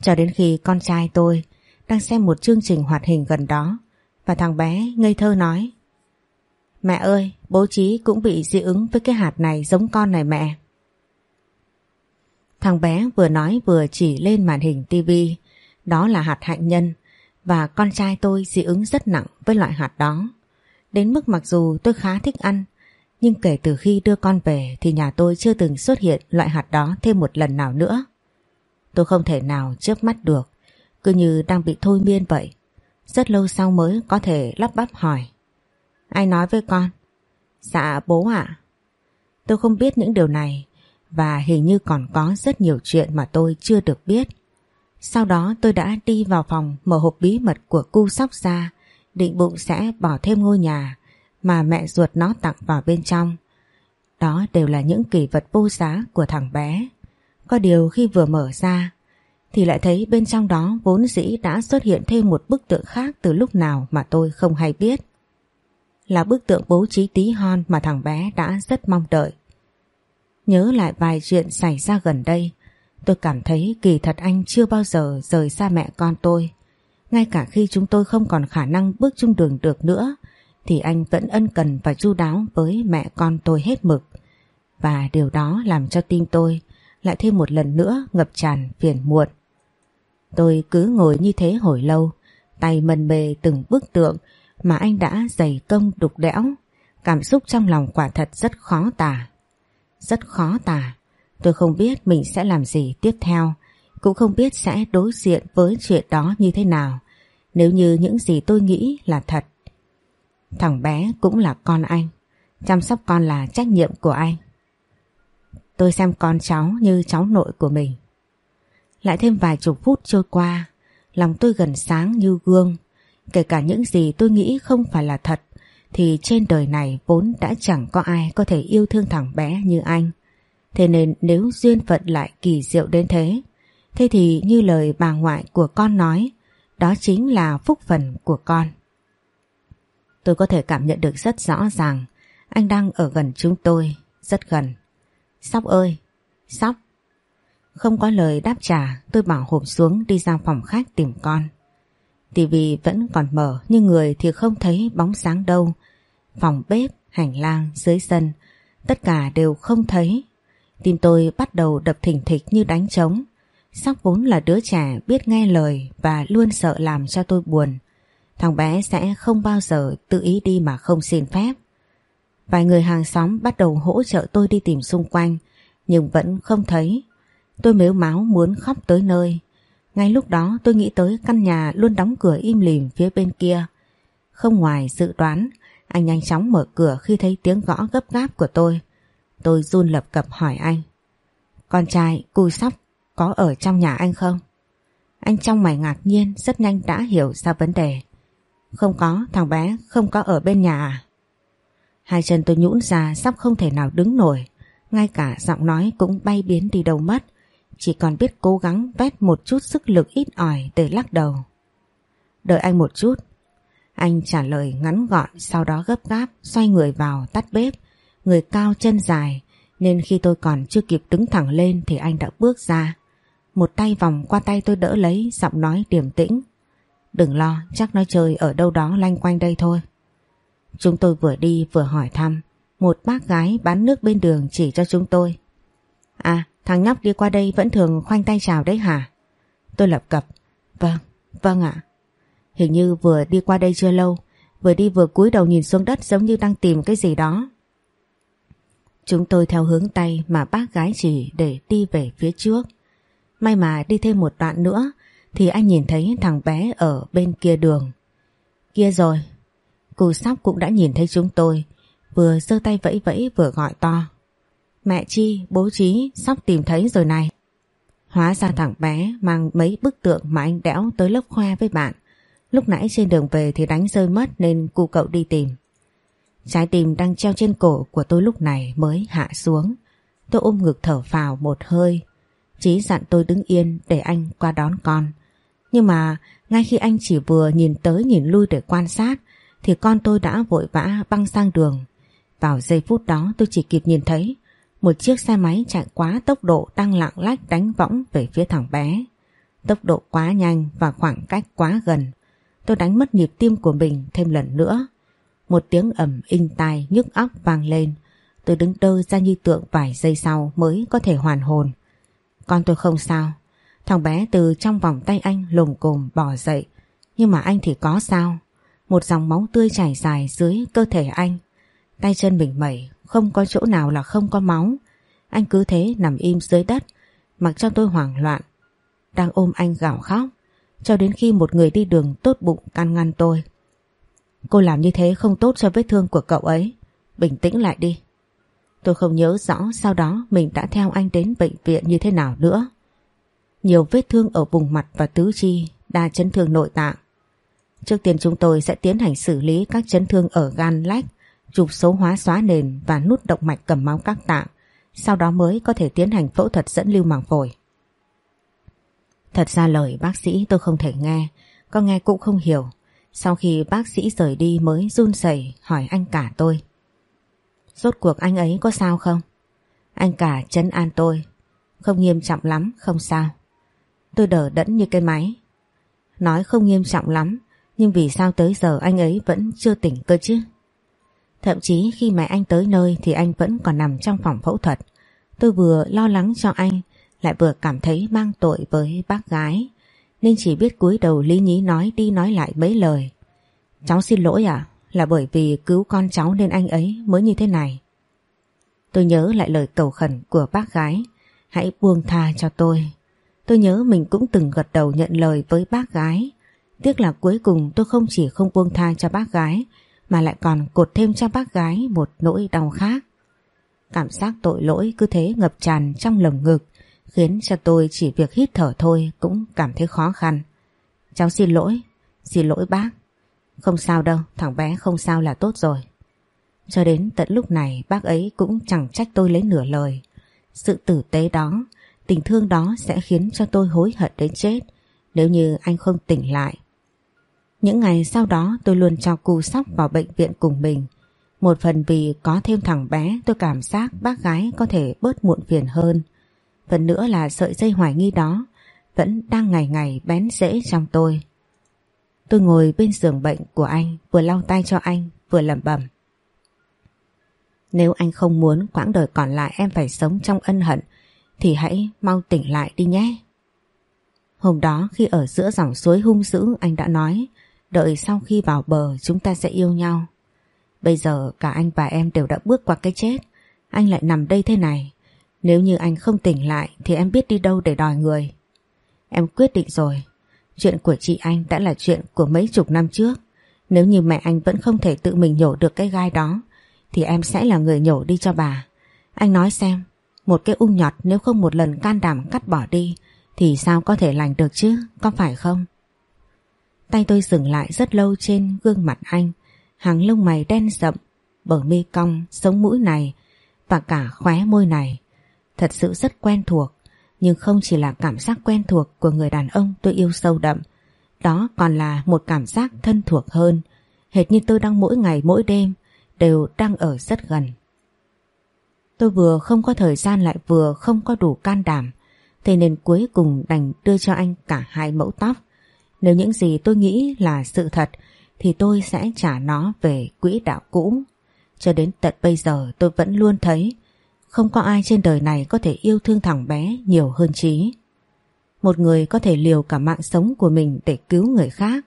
Cho đến khi con trai tôi đang xem một chương trình hoạt hình gần đó và thằng bé ngây thơ nói Mẹ ơi, bố trí cũng bị dị ứng với cái hạt này giống con này mẹ. Thằng bé vừa nói vừa chỉ lên màn hình tivi, đó là hạt hạnh nhân và con trai tôi dị ứng rất nặng với loại hạt đó. Đến mức mặc dù tôi khá thích ăn, nhưng kể từ khi đưa con về thì nhà tôi chưa từng xuất hiện loại hạt đó thêm một lần nào nữa. Tôi không thể nào chớp mắt được, cứ như đang bị thôi miên vậy. Rất lâu sau mới có thể lắp bắp hỏi. Ai nói với con? Dạ bố ạ. Tôi không biết những điều này và hình như còn có rất nhiều chuyện mà tôi chưa được biết. Sau đó tôi đã đi vào phòng mở hộp bí mật của cu sóc ra, định bụng sẽ bỏ thêm ngôi nhà mà mẹ ruột nó tặng vào bên trong. Đó đều là những kỷ vật vô giá của thằng bé. Có điều khi vừa mở ra thì lại thấy bên trong đó vốn dĩ đã xuất hiện thêm một bức tượng khác từ lúc nào mà tôi không hay biết. Là bức tượng bố trí tí hon mà thằng bé đã rất mong đợi. Nhớ lại vài chuyện xảy ra gần đây, tôi cảm thấy kỳ thật anh chưa bao giờ rời xa mẹ con tôi. Ngay cả khi chúng tôi không còn khả năng bước chung đường được nữa, thì anh vẫn ân cần và chu đáo với mẹ con tôi hết mực. Và điều đó làm cho tim tôi lại thêm một lần nữa ngập tràn phiền muộn. Tôi cứ ngồi như thế hồi lâu, tay mần mề từng bức tượng mà anh đã dày công đục đẽo. Cảm xúc trong lòng quả thật rất khó tả. Rất khó tả. Tôi không biết mình sẽ làm gì tiếp theo, cũng không biết sẽ đối diện với chuyện đó như thế nào. Nếu như những gì tôi nghĩ là thật. Thằng bé cũng là con anh. Chăm sóc con là trách nhiệm của anh. Tôi xem con cháu như cháu nội của mình. Lại thêm vài chục phút trôi qua, lòng tôi gần sáng như gương. Kể cả những gì tôi nghĩ không phải là thật, thì trên đời này vốn đã chẳng có ai có thể yêu thương thằng bé như anh. Thế nên nếu duyên phận lại kỳ diệu đến thế, thế thì như lời bà ngoại của con nói, đó chính là phúc phần của con. Tôi có thể cảm nhận được rất rõ ràng anh đang ở gần chúng tôi, rất gần. Sóc ơi, Sóc. Không có lời đáp trả, tôi bảo hộp xuống đi ra phòng khách tìm con. Tivi vẫn còn mở nhưng người thì không thấy bóng sáng đâu. Phòng bếp, hành lang, dưới sân, tất cả đều không thấy. Tim tôi bắt đầu đập thỉnh thịch như đánh trống. Sóc vốn là đứa trẻ biết nghe lời và luôn sợ làm cho tôi buồn. Thằng bé sẽ không bao giờ tự ý đi mà không xin phép. Vài người hàng xóm bắt đầu hỗ trợ tôi đi tìm xung quanh nhưng vẫn không thấy. Tôi mếu máu muốn khóc tới nơi. Ngay lúc đó tôi nghĩ tới căn nhà luôn đóng cửa im lìm phía bên kia. Không ngoài dự đoán, anh nhanh chóng mở cửa khi thấy tiếng gõ gấp gáp của tôi. Tôi run lập cập hỏi anh. Con trai, cu sóc, có ở trong nhà anh không? Anh trong mày ngạc nhiên rất nhanh đã hiểu ra vấn đề. Không có, thằng bé không có ở bên nhà à? Hai chân tôi nhũn ra sắp không thể nào đứng nổi. Ngay cả giọng nói cũng bay biến đi đâu mất. Chỉ còn biết cố gắng vét một chút sức lực ít ỏi để lắc đầu. Đợi anh một chút. Anh trả lời ngắn gọn sau đó gấp gáp xoay người vào tắt bếp. Người cao chân dài nên khi tôi còn chưa kịp đứng thẳng lên thì anh đã bước ra. Một tay vòng qua tay tôi đỡ lấy giọng nói điềm tĩnh. Đừng lo, chắc nó chơi ở đâu đó lanh quanh đây thôi. Chúng tôi vừa đi vừa hỏi thăm. Một bác gái bán nước bên đường chỉ cho chúng tôi. À, thằng nhóc đi qua đây vẫn thường khoanh tay chào đấy hả? Tôi lập cập. Vâng, vâng ạ. Hình như vừa đi qua đây chưa lâu, vừa đi vừa cúi đầu nhìn xuống đất giống như đang tìm cái gì đó. Chúng tôi theo hướng tay mà bác gái chỉ để đi về phía trước. May mà đi thêm một đoạn nữa thì anh nhìn thấy thằng bé ở bên kia đường. Kia rồi, cụ sóc cũng đã nhìn thấy chúng tôi, vừa giơ tay vẫy vẫy vừa gọi to. Mẹ Chi, bố trí, sóc tìm thấy rồi này. Hóa ra thằng bé mang mấy bức tượng mà anh đẽo tới lớp khoe với bạn. Lúc nãy trên đường về thì đánh rơi mất nên cu cậu đi tìm. Trái tim đang treo trên cổ của tôi lúc này mới hạ xuống. Tôi ôm ngực thở phào một hơi. Chí dặn tôi đứng yên để anh qua đón con. Nhưng mà, ngay khi anh chỉ vừa nhìn tới nhìn lui để quan sát, thì con tôi đã vội vã băng sang đường. Vào giây phút đó tôi chỉ kịp nhìn thấy một chiếc xe máy chạy quá tốc độ đang lạng lách đánh võng về phía thằng bé. Tốc độ quá nhanh và khoảng cách quá gần. Tôi đánh mất nhịp tim của mình thêm lần nữa. Một tiếng ầm inh tai nhức óc vang lên. Tôi đứng đơ ra như tượng vài giây sau mới có thể hoàn hồn. Con tôi không sao. Thằng bé từ trong vòng tay anh lồm cồm bỏ dậy. Nhưng mà anh thì có sao. Một dòng máu tươi chảy dài dưới cơ thể anh. Tay chân mình mẩy, không có chỗ nào là không có máu. Anh cứ thế nằm im dưới đất, mặc cho tôi hoảng loạn. Đang ôm anh gào khóc, cho đến khi một người đi đường tốt bụng can ngăn tôi. Cô làm như thế không tốt cho vết thương của cậu ấy. Bình tĩnh lại đi. Tôi không nhớ rõ sau đó mình đã theo anh đến bệnh viện như thế nào nữa. Nhiều vết thương ở vùng mặt và tứ chi, đa chấn thương nội tạng. Trước tiên chúng tôi sẽ tiến hành xử lý các chấn thương ở gan lách, chụp số hóa xóa nền và nút động mạch cầm máu các tạng, sau đó mới có thể tiến hành phẫu thuật dẫn lưu màng phổi. Thật ra lời bác sĩ tôi không thể nghe, có nghe cũng không hiểu. Sau khi bác sĩ rời đi mới run rẩy hỏi anh cả tôi. Rốt cuộc anh ấy có sao không? Anh cả chấn an tôi. Không nghiêm trọng lắm, không sao. Tôi đỡ đẫn như cây máy. Nói không nghiêm trọng lắm, nhưng vì sao tới giờ anh ấy vẫn chưa tỉnh cơ chứ? Thậm chí khi mẹ anh tới nơi thì anh vẫn còn nằm trong phòng phẫu thuật. Tôi vừa lo lắng cho anh, lại vừa cảm thấy mang tội với bác gái. Nên chỉ biết cúi đầu lý nhí nói đi nói lại mấy lời. Cháu xin lỗi à? Là bởi vì cứu con cháu nên anh ấy mới như thế này. Tôi nhớ lại lời cầu khẩn của bác gái. Hãy buông tha cho tôi. Tôi nhớ mình cũng từng gật đầu nhận lời với bác gái. Tiếc là cuối cùng tôi không chỉ không buông tha cho bác gái, mà lại còn cột thêm cho bác gái một nỗi đau khác. Cảm giác tội lỗi cứ thế ngập tràn trong lồng ngực khiến cho tôi chỉ việc hít thở thôi cũng cảm thấy khó khăn. Cháu xin lỗi, xin lỗi bác. Không sao đâu, thằng bé không sao là tốt rồi. Cho đến tận lúc này bác ấy cũng chẳng trách tôi lấy nửa lời. Sự tử tế đó, tình thương đó sẽ khiến cho tôi hối hận đến chết nếu như anh không tỉnh lại. Những ngày sau đó tôi luôn cho cu sóc vào bệnh viện cùng mình. Một phần vì có thêm thằng bé tôi cảm giác bác gái có thể bớt muộn phiền hơn. Phần nữa là sợi dây hoài nghi đó vẫn đang ngày ngày bén rễ trong tôi. Tôi ngồi bên giường bệnh của anh, vừa lau tay cho anh, vừa lẩm bẩm. Nếu anh không muốn quãng đời còn lại em phải sống trong ân hận, thì hãy mau tỉnh lại đi nhé. Hôm đó khi ở giữa dòng suối hung dữ, anh đã nói, đợi sau khi vào bờ, chúng ta sẽ yêu nhau. Bây giờ cả anh và em đều đã bước qua cái chết, anh lại nằm đây thế này. Nếu như anh không tỉnh lại thì em biết đi đâu để đòi người. Em quyết định rồi. Chuyện của chị anh đã là chuyện của mấy chục năm trước. Nếu như mẹ anh vẫn không thể tự mình nhổ được cái gai đó thì em sẽ là người nhổ đi cho bà. Anh nói xem, một cái ung nhọt nếu không một lần can đảm cắt bỏ đi thì sao có thể lành được chứ, có phải không? Tay tôi dừng lại rất lâu trên gương mặt anh, hàng lông mày đen rậm, bờ mi cong, sống mũi này và cả khóe môi này. Thật sự rất quen thuộc, nhưng không chỉ là cảm giác quen thuộc của người đàn ông tôi yêu sâu đậm, đó còn là một cảm giác thân thuộc hơn, hệt như tôi đang mỗi ngày mỗi đêm đều đang ở rất gần. Tôi vừa không có thời gian lại vừa không có đủ can đảm, thế nên cuối cùng đành đưa cho anh cả hai mẫu tóc. Nếu những gì tôi nghĩ là sự thật thì tôi sẽ trả nó về quỹ đạo cũ. Cho đến tận bây giờ tôi vẫn luôn thấy không có ai trên đời này có thể yêu thương thằng bé nhiều hơn Trí. Một người có thể liều cả mạng sống của mình để cứu người khác.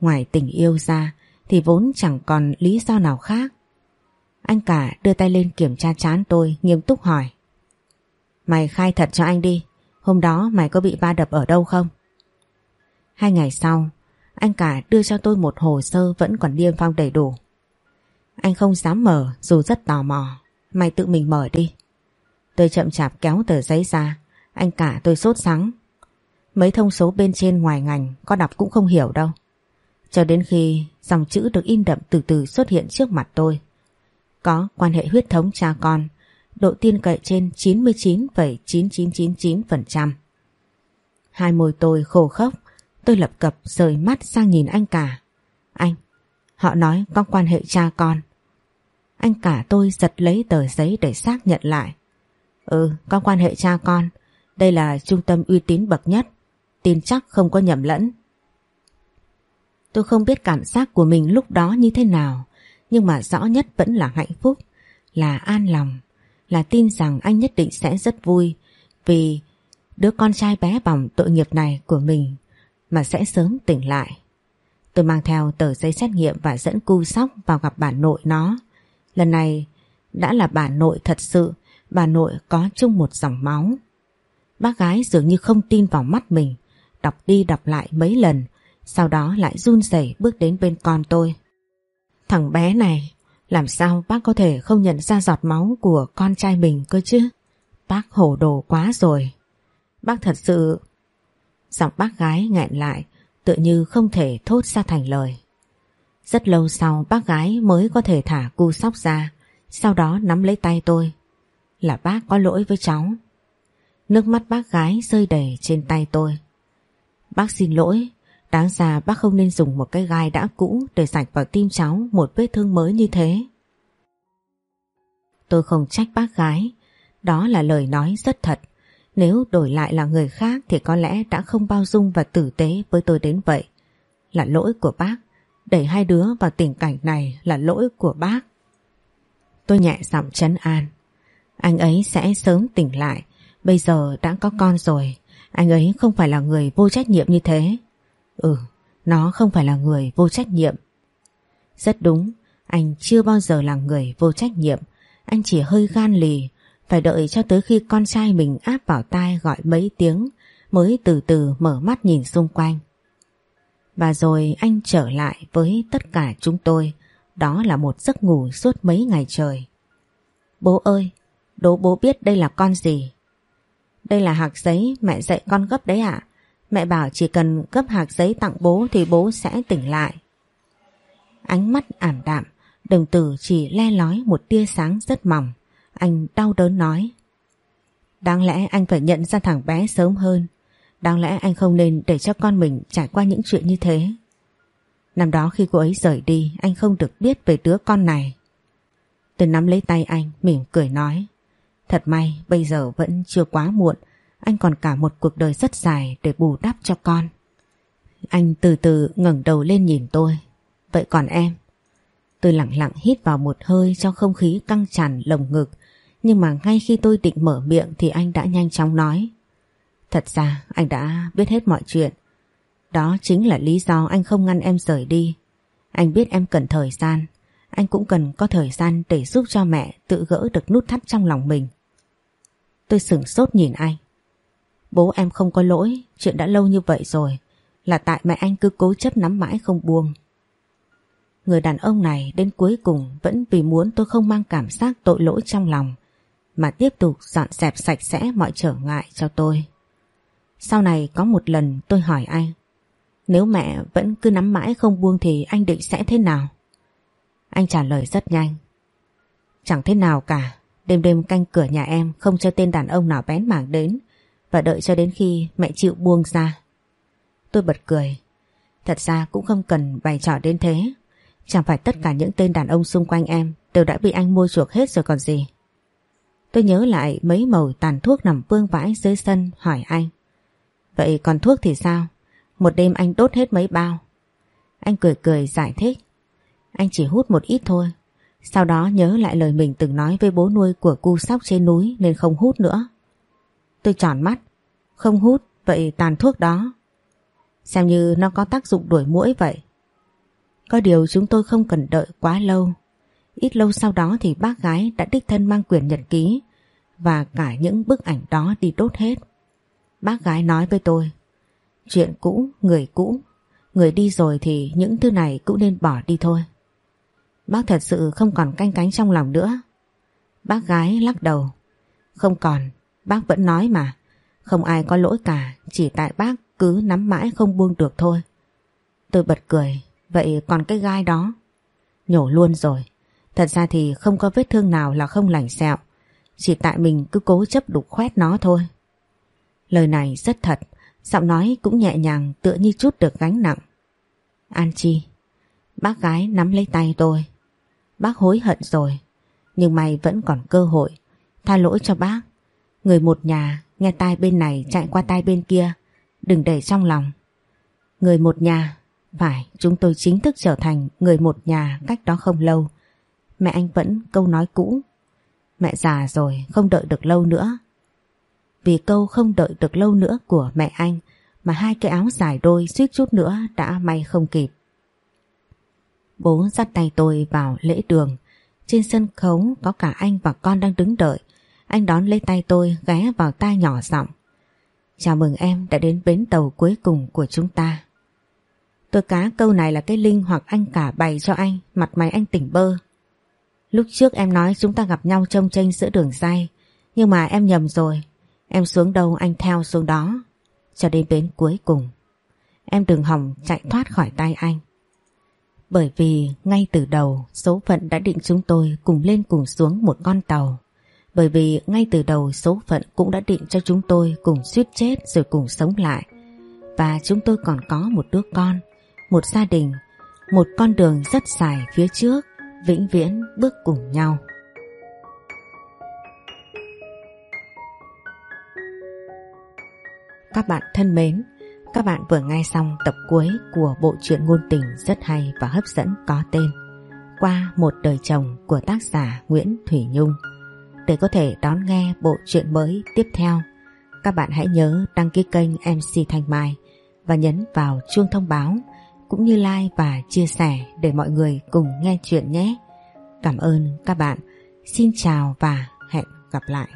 Ngoài tình yêu ra thì vốn chẳng còn lý do nào khác. Anh cả đưa tay lên kiểm tra chán tôi nghiêm túc hỏi. Mày khai thật cho anh đi, hôm đó mày có bị va đập ở đâu không? Hai ngày sau, anh cả đưa cho tôi một hồ sơ vẫn còn niêm phong đầy đủ. Anh không dám mở dù rất tò mò, mày tự mình mở đi. Tôi chậm chạp kéo tờ giấy ra, anh cả tôi sốt sắng. Mấy thông số bên trên ngoài ngành có đọc cũng không hiểu đâu. Cho đến khi dòng chữ được in đậm từ từ xuất hiện trước mặt tôi. Có quan hệ huyết thống cha con, độ tin cậy trên 99,9999%. Hai môi tôi khô khốc, tôi lập cập rời mắt sang nhìn anh cả. Anh, Họ nói có quan hệ cha con. Anh cả tôi giật lấy tờ giấy để xác nhận lại. Ừ, có quan hệ cha con. Đây là trung tâm uy tín bậc nhất. Tin chắc không có nhầm lẫn. Tôi không biết cảm giác của mình lúc đó như thế nào. Nhưng mà rõ nhất vẫn là hạnh phúc. Là an lòng. Là tin rằng anh nhất định sẽ rất vui. Vì đứa con trai bé bỏng tội nghiệp này của mình mà sẽ sớm tỉnh lại. Tôi mang theo tờ giấy xét nghiệm và dẫn cu sóc vào gặp bà nội nó. Lần này đã là bà nội thật sự, bà nội có chung một dòng máu. Bác gái dường như không tin vào mắt mình, đọc đi đọc lại mấy lần, sau đó lại run rẩy bước đến bên con tôi. Thằng bé này, làm sao bác có thể không nhận ra giọt máu của con trai mình cơ chứ? Bác hổ đồ quá rồi. Bác thật sự... Giọng bác gái nghẹn lại, tựa như không thể thốt ra thành lời. Rất lâu sau bác gái mới có thể thả cu sóc ra, sau đó nắm lấy tay tôi. Là bác có lỗi với cháu. Nước mắt bác gái rơi đầy trên tay tôi. Bác xin lỗi, đáng ra bác không nên dùng một cái gai đã cũ để sạch vào tim cháu một vết thương mới như thế. Tôi không trách bác gái, đó là lời nói rất thật. Nếu đổi lại là người khác thì có lẽ đã không bao dung và tử tế với tôi đến vậy. Là lỗi của bác, đẩy hai đứa vào tình cảnh này là lỗi của bác. Tôi nhẹ giọng chấn an. Anh ấy sẽ sớm tỉnh lại, bây giờ đã có con rồi, anh ấy không phải là người vô trách nhiệm như thế. Ừ, nó không phải là người vô trách nhiệm. Rất đúng, anh chưa bao giờ là người vô trách nhiệm, anh chỉ hơi gan lì, phải đợi cho tới khi con trai mình áp vào tai gọi mấy tiếng mới từ từ mở mắt nhìn xung quanh. Và rồi anh trở lại với tất cả chúng tôi, đó là một giấc ngủ suốt mấy ngày trời. Bố ơi, đố bố biết đây là con gì? Đây là hạt giấy mẹ dạy con gấp đấy ạ. Mẹ bảo chỉ cần gấp hạt giấy tặng bố thì bố sẽ tỉnh lại. Ánh mắt ảm đạm, đồng tử chỉ le lói một tia sáng rất mỏng. Anh đau đớn nói. Đáng lẽ anh phải nhận ra thằng bé sớm hơn. Đáng lẽ anh không nên để cho con mình trải qua những chuyện như thế. Năm đó khi cô ấy rời đi, anh không được biết về đứa con này. Tôi nắm lấy tay anh, mỉm cười nói. Thật may, bây giờ vẫn chưa quá muộn. Anh còn cả một cuộc đời rất dài để bù đắp cho con. Anh từ từ ngẩng đầu lên nhìn tôi. Vậy còn em? Tôi lặng lặng hít vào một hơi trong không khí căng tràn lồng ngực. Nhưng mà ngay khi tôi định mở miệng thì anh đã nhanh chóng nói. Thật ra anh đã biết hết mọi chuyện. Đó chính là lý do anh không ngăn em rời đi. Anh biết em cần thời gian. Anh cũng cần có thời gian để giúp cho mẹ tự gỡ được nút thắt trong lòng mình. Tôi sửng sốt nhìn anh. Bố em không có lỗi, chuyện đã lâu như vậy rồi. Là tại mẹ anh cứ cố chấp nắm mãi không buông. Người đàn ông này đến cuối cùng vẫn vì muốn tôi không mang cảm giác tội lỗi trong lòng mà tiếp tục dọn dẹp sạch sẽ mọi trở ngại cho tôi. Sau này có một lần tôi hỏi anh, Nếu mẹ vẫn cứ nắm mãi không buông thì anh định sẽ thế nào? Anh trả lời rất nhanh, Chẳng thế nào cả, Đêm đêm canh cửa nhà em không cho tên đàn ông nào bén mảng đến Và đợi cho đến khi mẹ chịu buông ra. Tôi bật cười, Thật ra cũng không cần bày trò đến thế. Chẳng phải tất cả những tên đàn ông xung quanh em Đều đã bị anh mua chuộc hết rồi còn gì. Tôi nhớ lại mấy màu tàn thuốc nằm vương vãi dưới sân hỏi anh Vậy còn thuốc thì sao? Một đêm anh đốt hết mấy bao. Anh cười cười giải thích. Anh chỉ hút một ít thôi. Sau đó nhớ lại lời mình từng nói với bố nuôi của cu sóc trên núi nên không hút nữa. Tôi tròn mắt. Không hút, vậy tàn thuốc đó. Xem như nó có tác dụng đuổi mũi vậy. Có điều chúng tôi không cần đợi quá lâu. Ít lâu sau đó thì bác gái đã đích thân mang quyền nhật ký và cả những bức ảnh đó đi đốt hết. Bác gái nói với tôi Chuyện cũ, người cũ. Người đi rồi thì những thứ này cũng nên bỏ đi thôi. Bác thật sự không còn canh cánh trong lòng nữa. Bác gái lắc đầu Không còn Bác vẫn nói mà. Không ai có lỗi cả Chỉ tại bác cứ nắm mãi không buông được thôi. Tôi bật cười Vậy còn cái gai đó? Nhổ luôn rồi. Thật ra thì không có vết thương nào là không lành sẹo. Chỉ tại mình cứ cố chấp đục khoét nó thôi. Lời này rất thật, giọng nói cũng nhẹ nhàng tựa như chút được gánh nặng. An Chi, Bác gái nắm lấy tay tôi. Bác hối hận rồi, nhưng mày vẫn còn cơ hội. Tha lỗi cho bác. Người một nhà nghe tai bên này chạy qua tai bên kia. Đừng để trong lòng. Người một nhà, phải chúng tôi chính thức trở thành người một nhà cách đó không lâu. Mẹ anh vẫn câu nói cũ. Mẹ già rồi không đợi được lâu nữa. Vì câu không đợi được lâu nữa của mẹ anh mà hai cái áo dài đôi suýt chút nữa đã may không kịp. Bố dắt tay tôi vào lễ đường. Trên sân khấu có cả anh và con đang đứng đợi. Anh đón lấy tay tôi ghé vào tai nhỏ giọng. Chào mừng em đã đến bến tàu cuối cùng của chúng ta. Tôi cá câu này là cái linh hoặc anh cả bày cho anh, mặt mày anh tỉnh bơ. Lúc trước em nói chúng ta gặp nhau trông tranh giữa đường dây, nhưng mà em nhầm rồi. Em xuống đâu anh theo xuống đó, cho đến bến cuối cùng. Em đừng hỏng chạy thoát khỏi tay anh. Bởi vì ngay từ đầu số phận đã định chúng tôi cùng lên cùng xuống một con tàu. Bởi vì ngay từ đầu số phận cũng đã định cho chúng tôi cùng suýt chết rồi cùng sống lại. Và chúng tôi còn có một đứa con, một gia đình, một con đường rất dài phía trước, vĩnh viễn bước cùng nhau. Các bạn thân mến, các bạn vừa nghe xong tập cuối của bộ truyện ngôn tình rất hay và hấp dẫn có tên Qua một đời chồng của tác giả Nguyễn Thủy Nhung. Để có thể đón nghe bộ truyện mới tiếp theo, các bạn hãy nhớ đăng ký kênh MC Thanh Mai và nhấn vào chuông thông báo cũng như like và chia sẻ để mọi người cùng nghe chuyện nhé. Cảm ơn các bạn. Xin chào và hẹn gặp lại.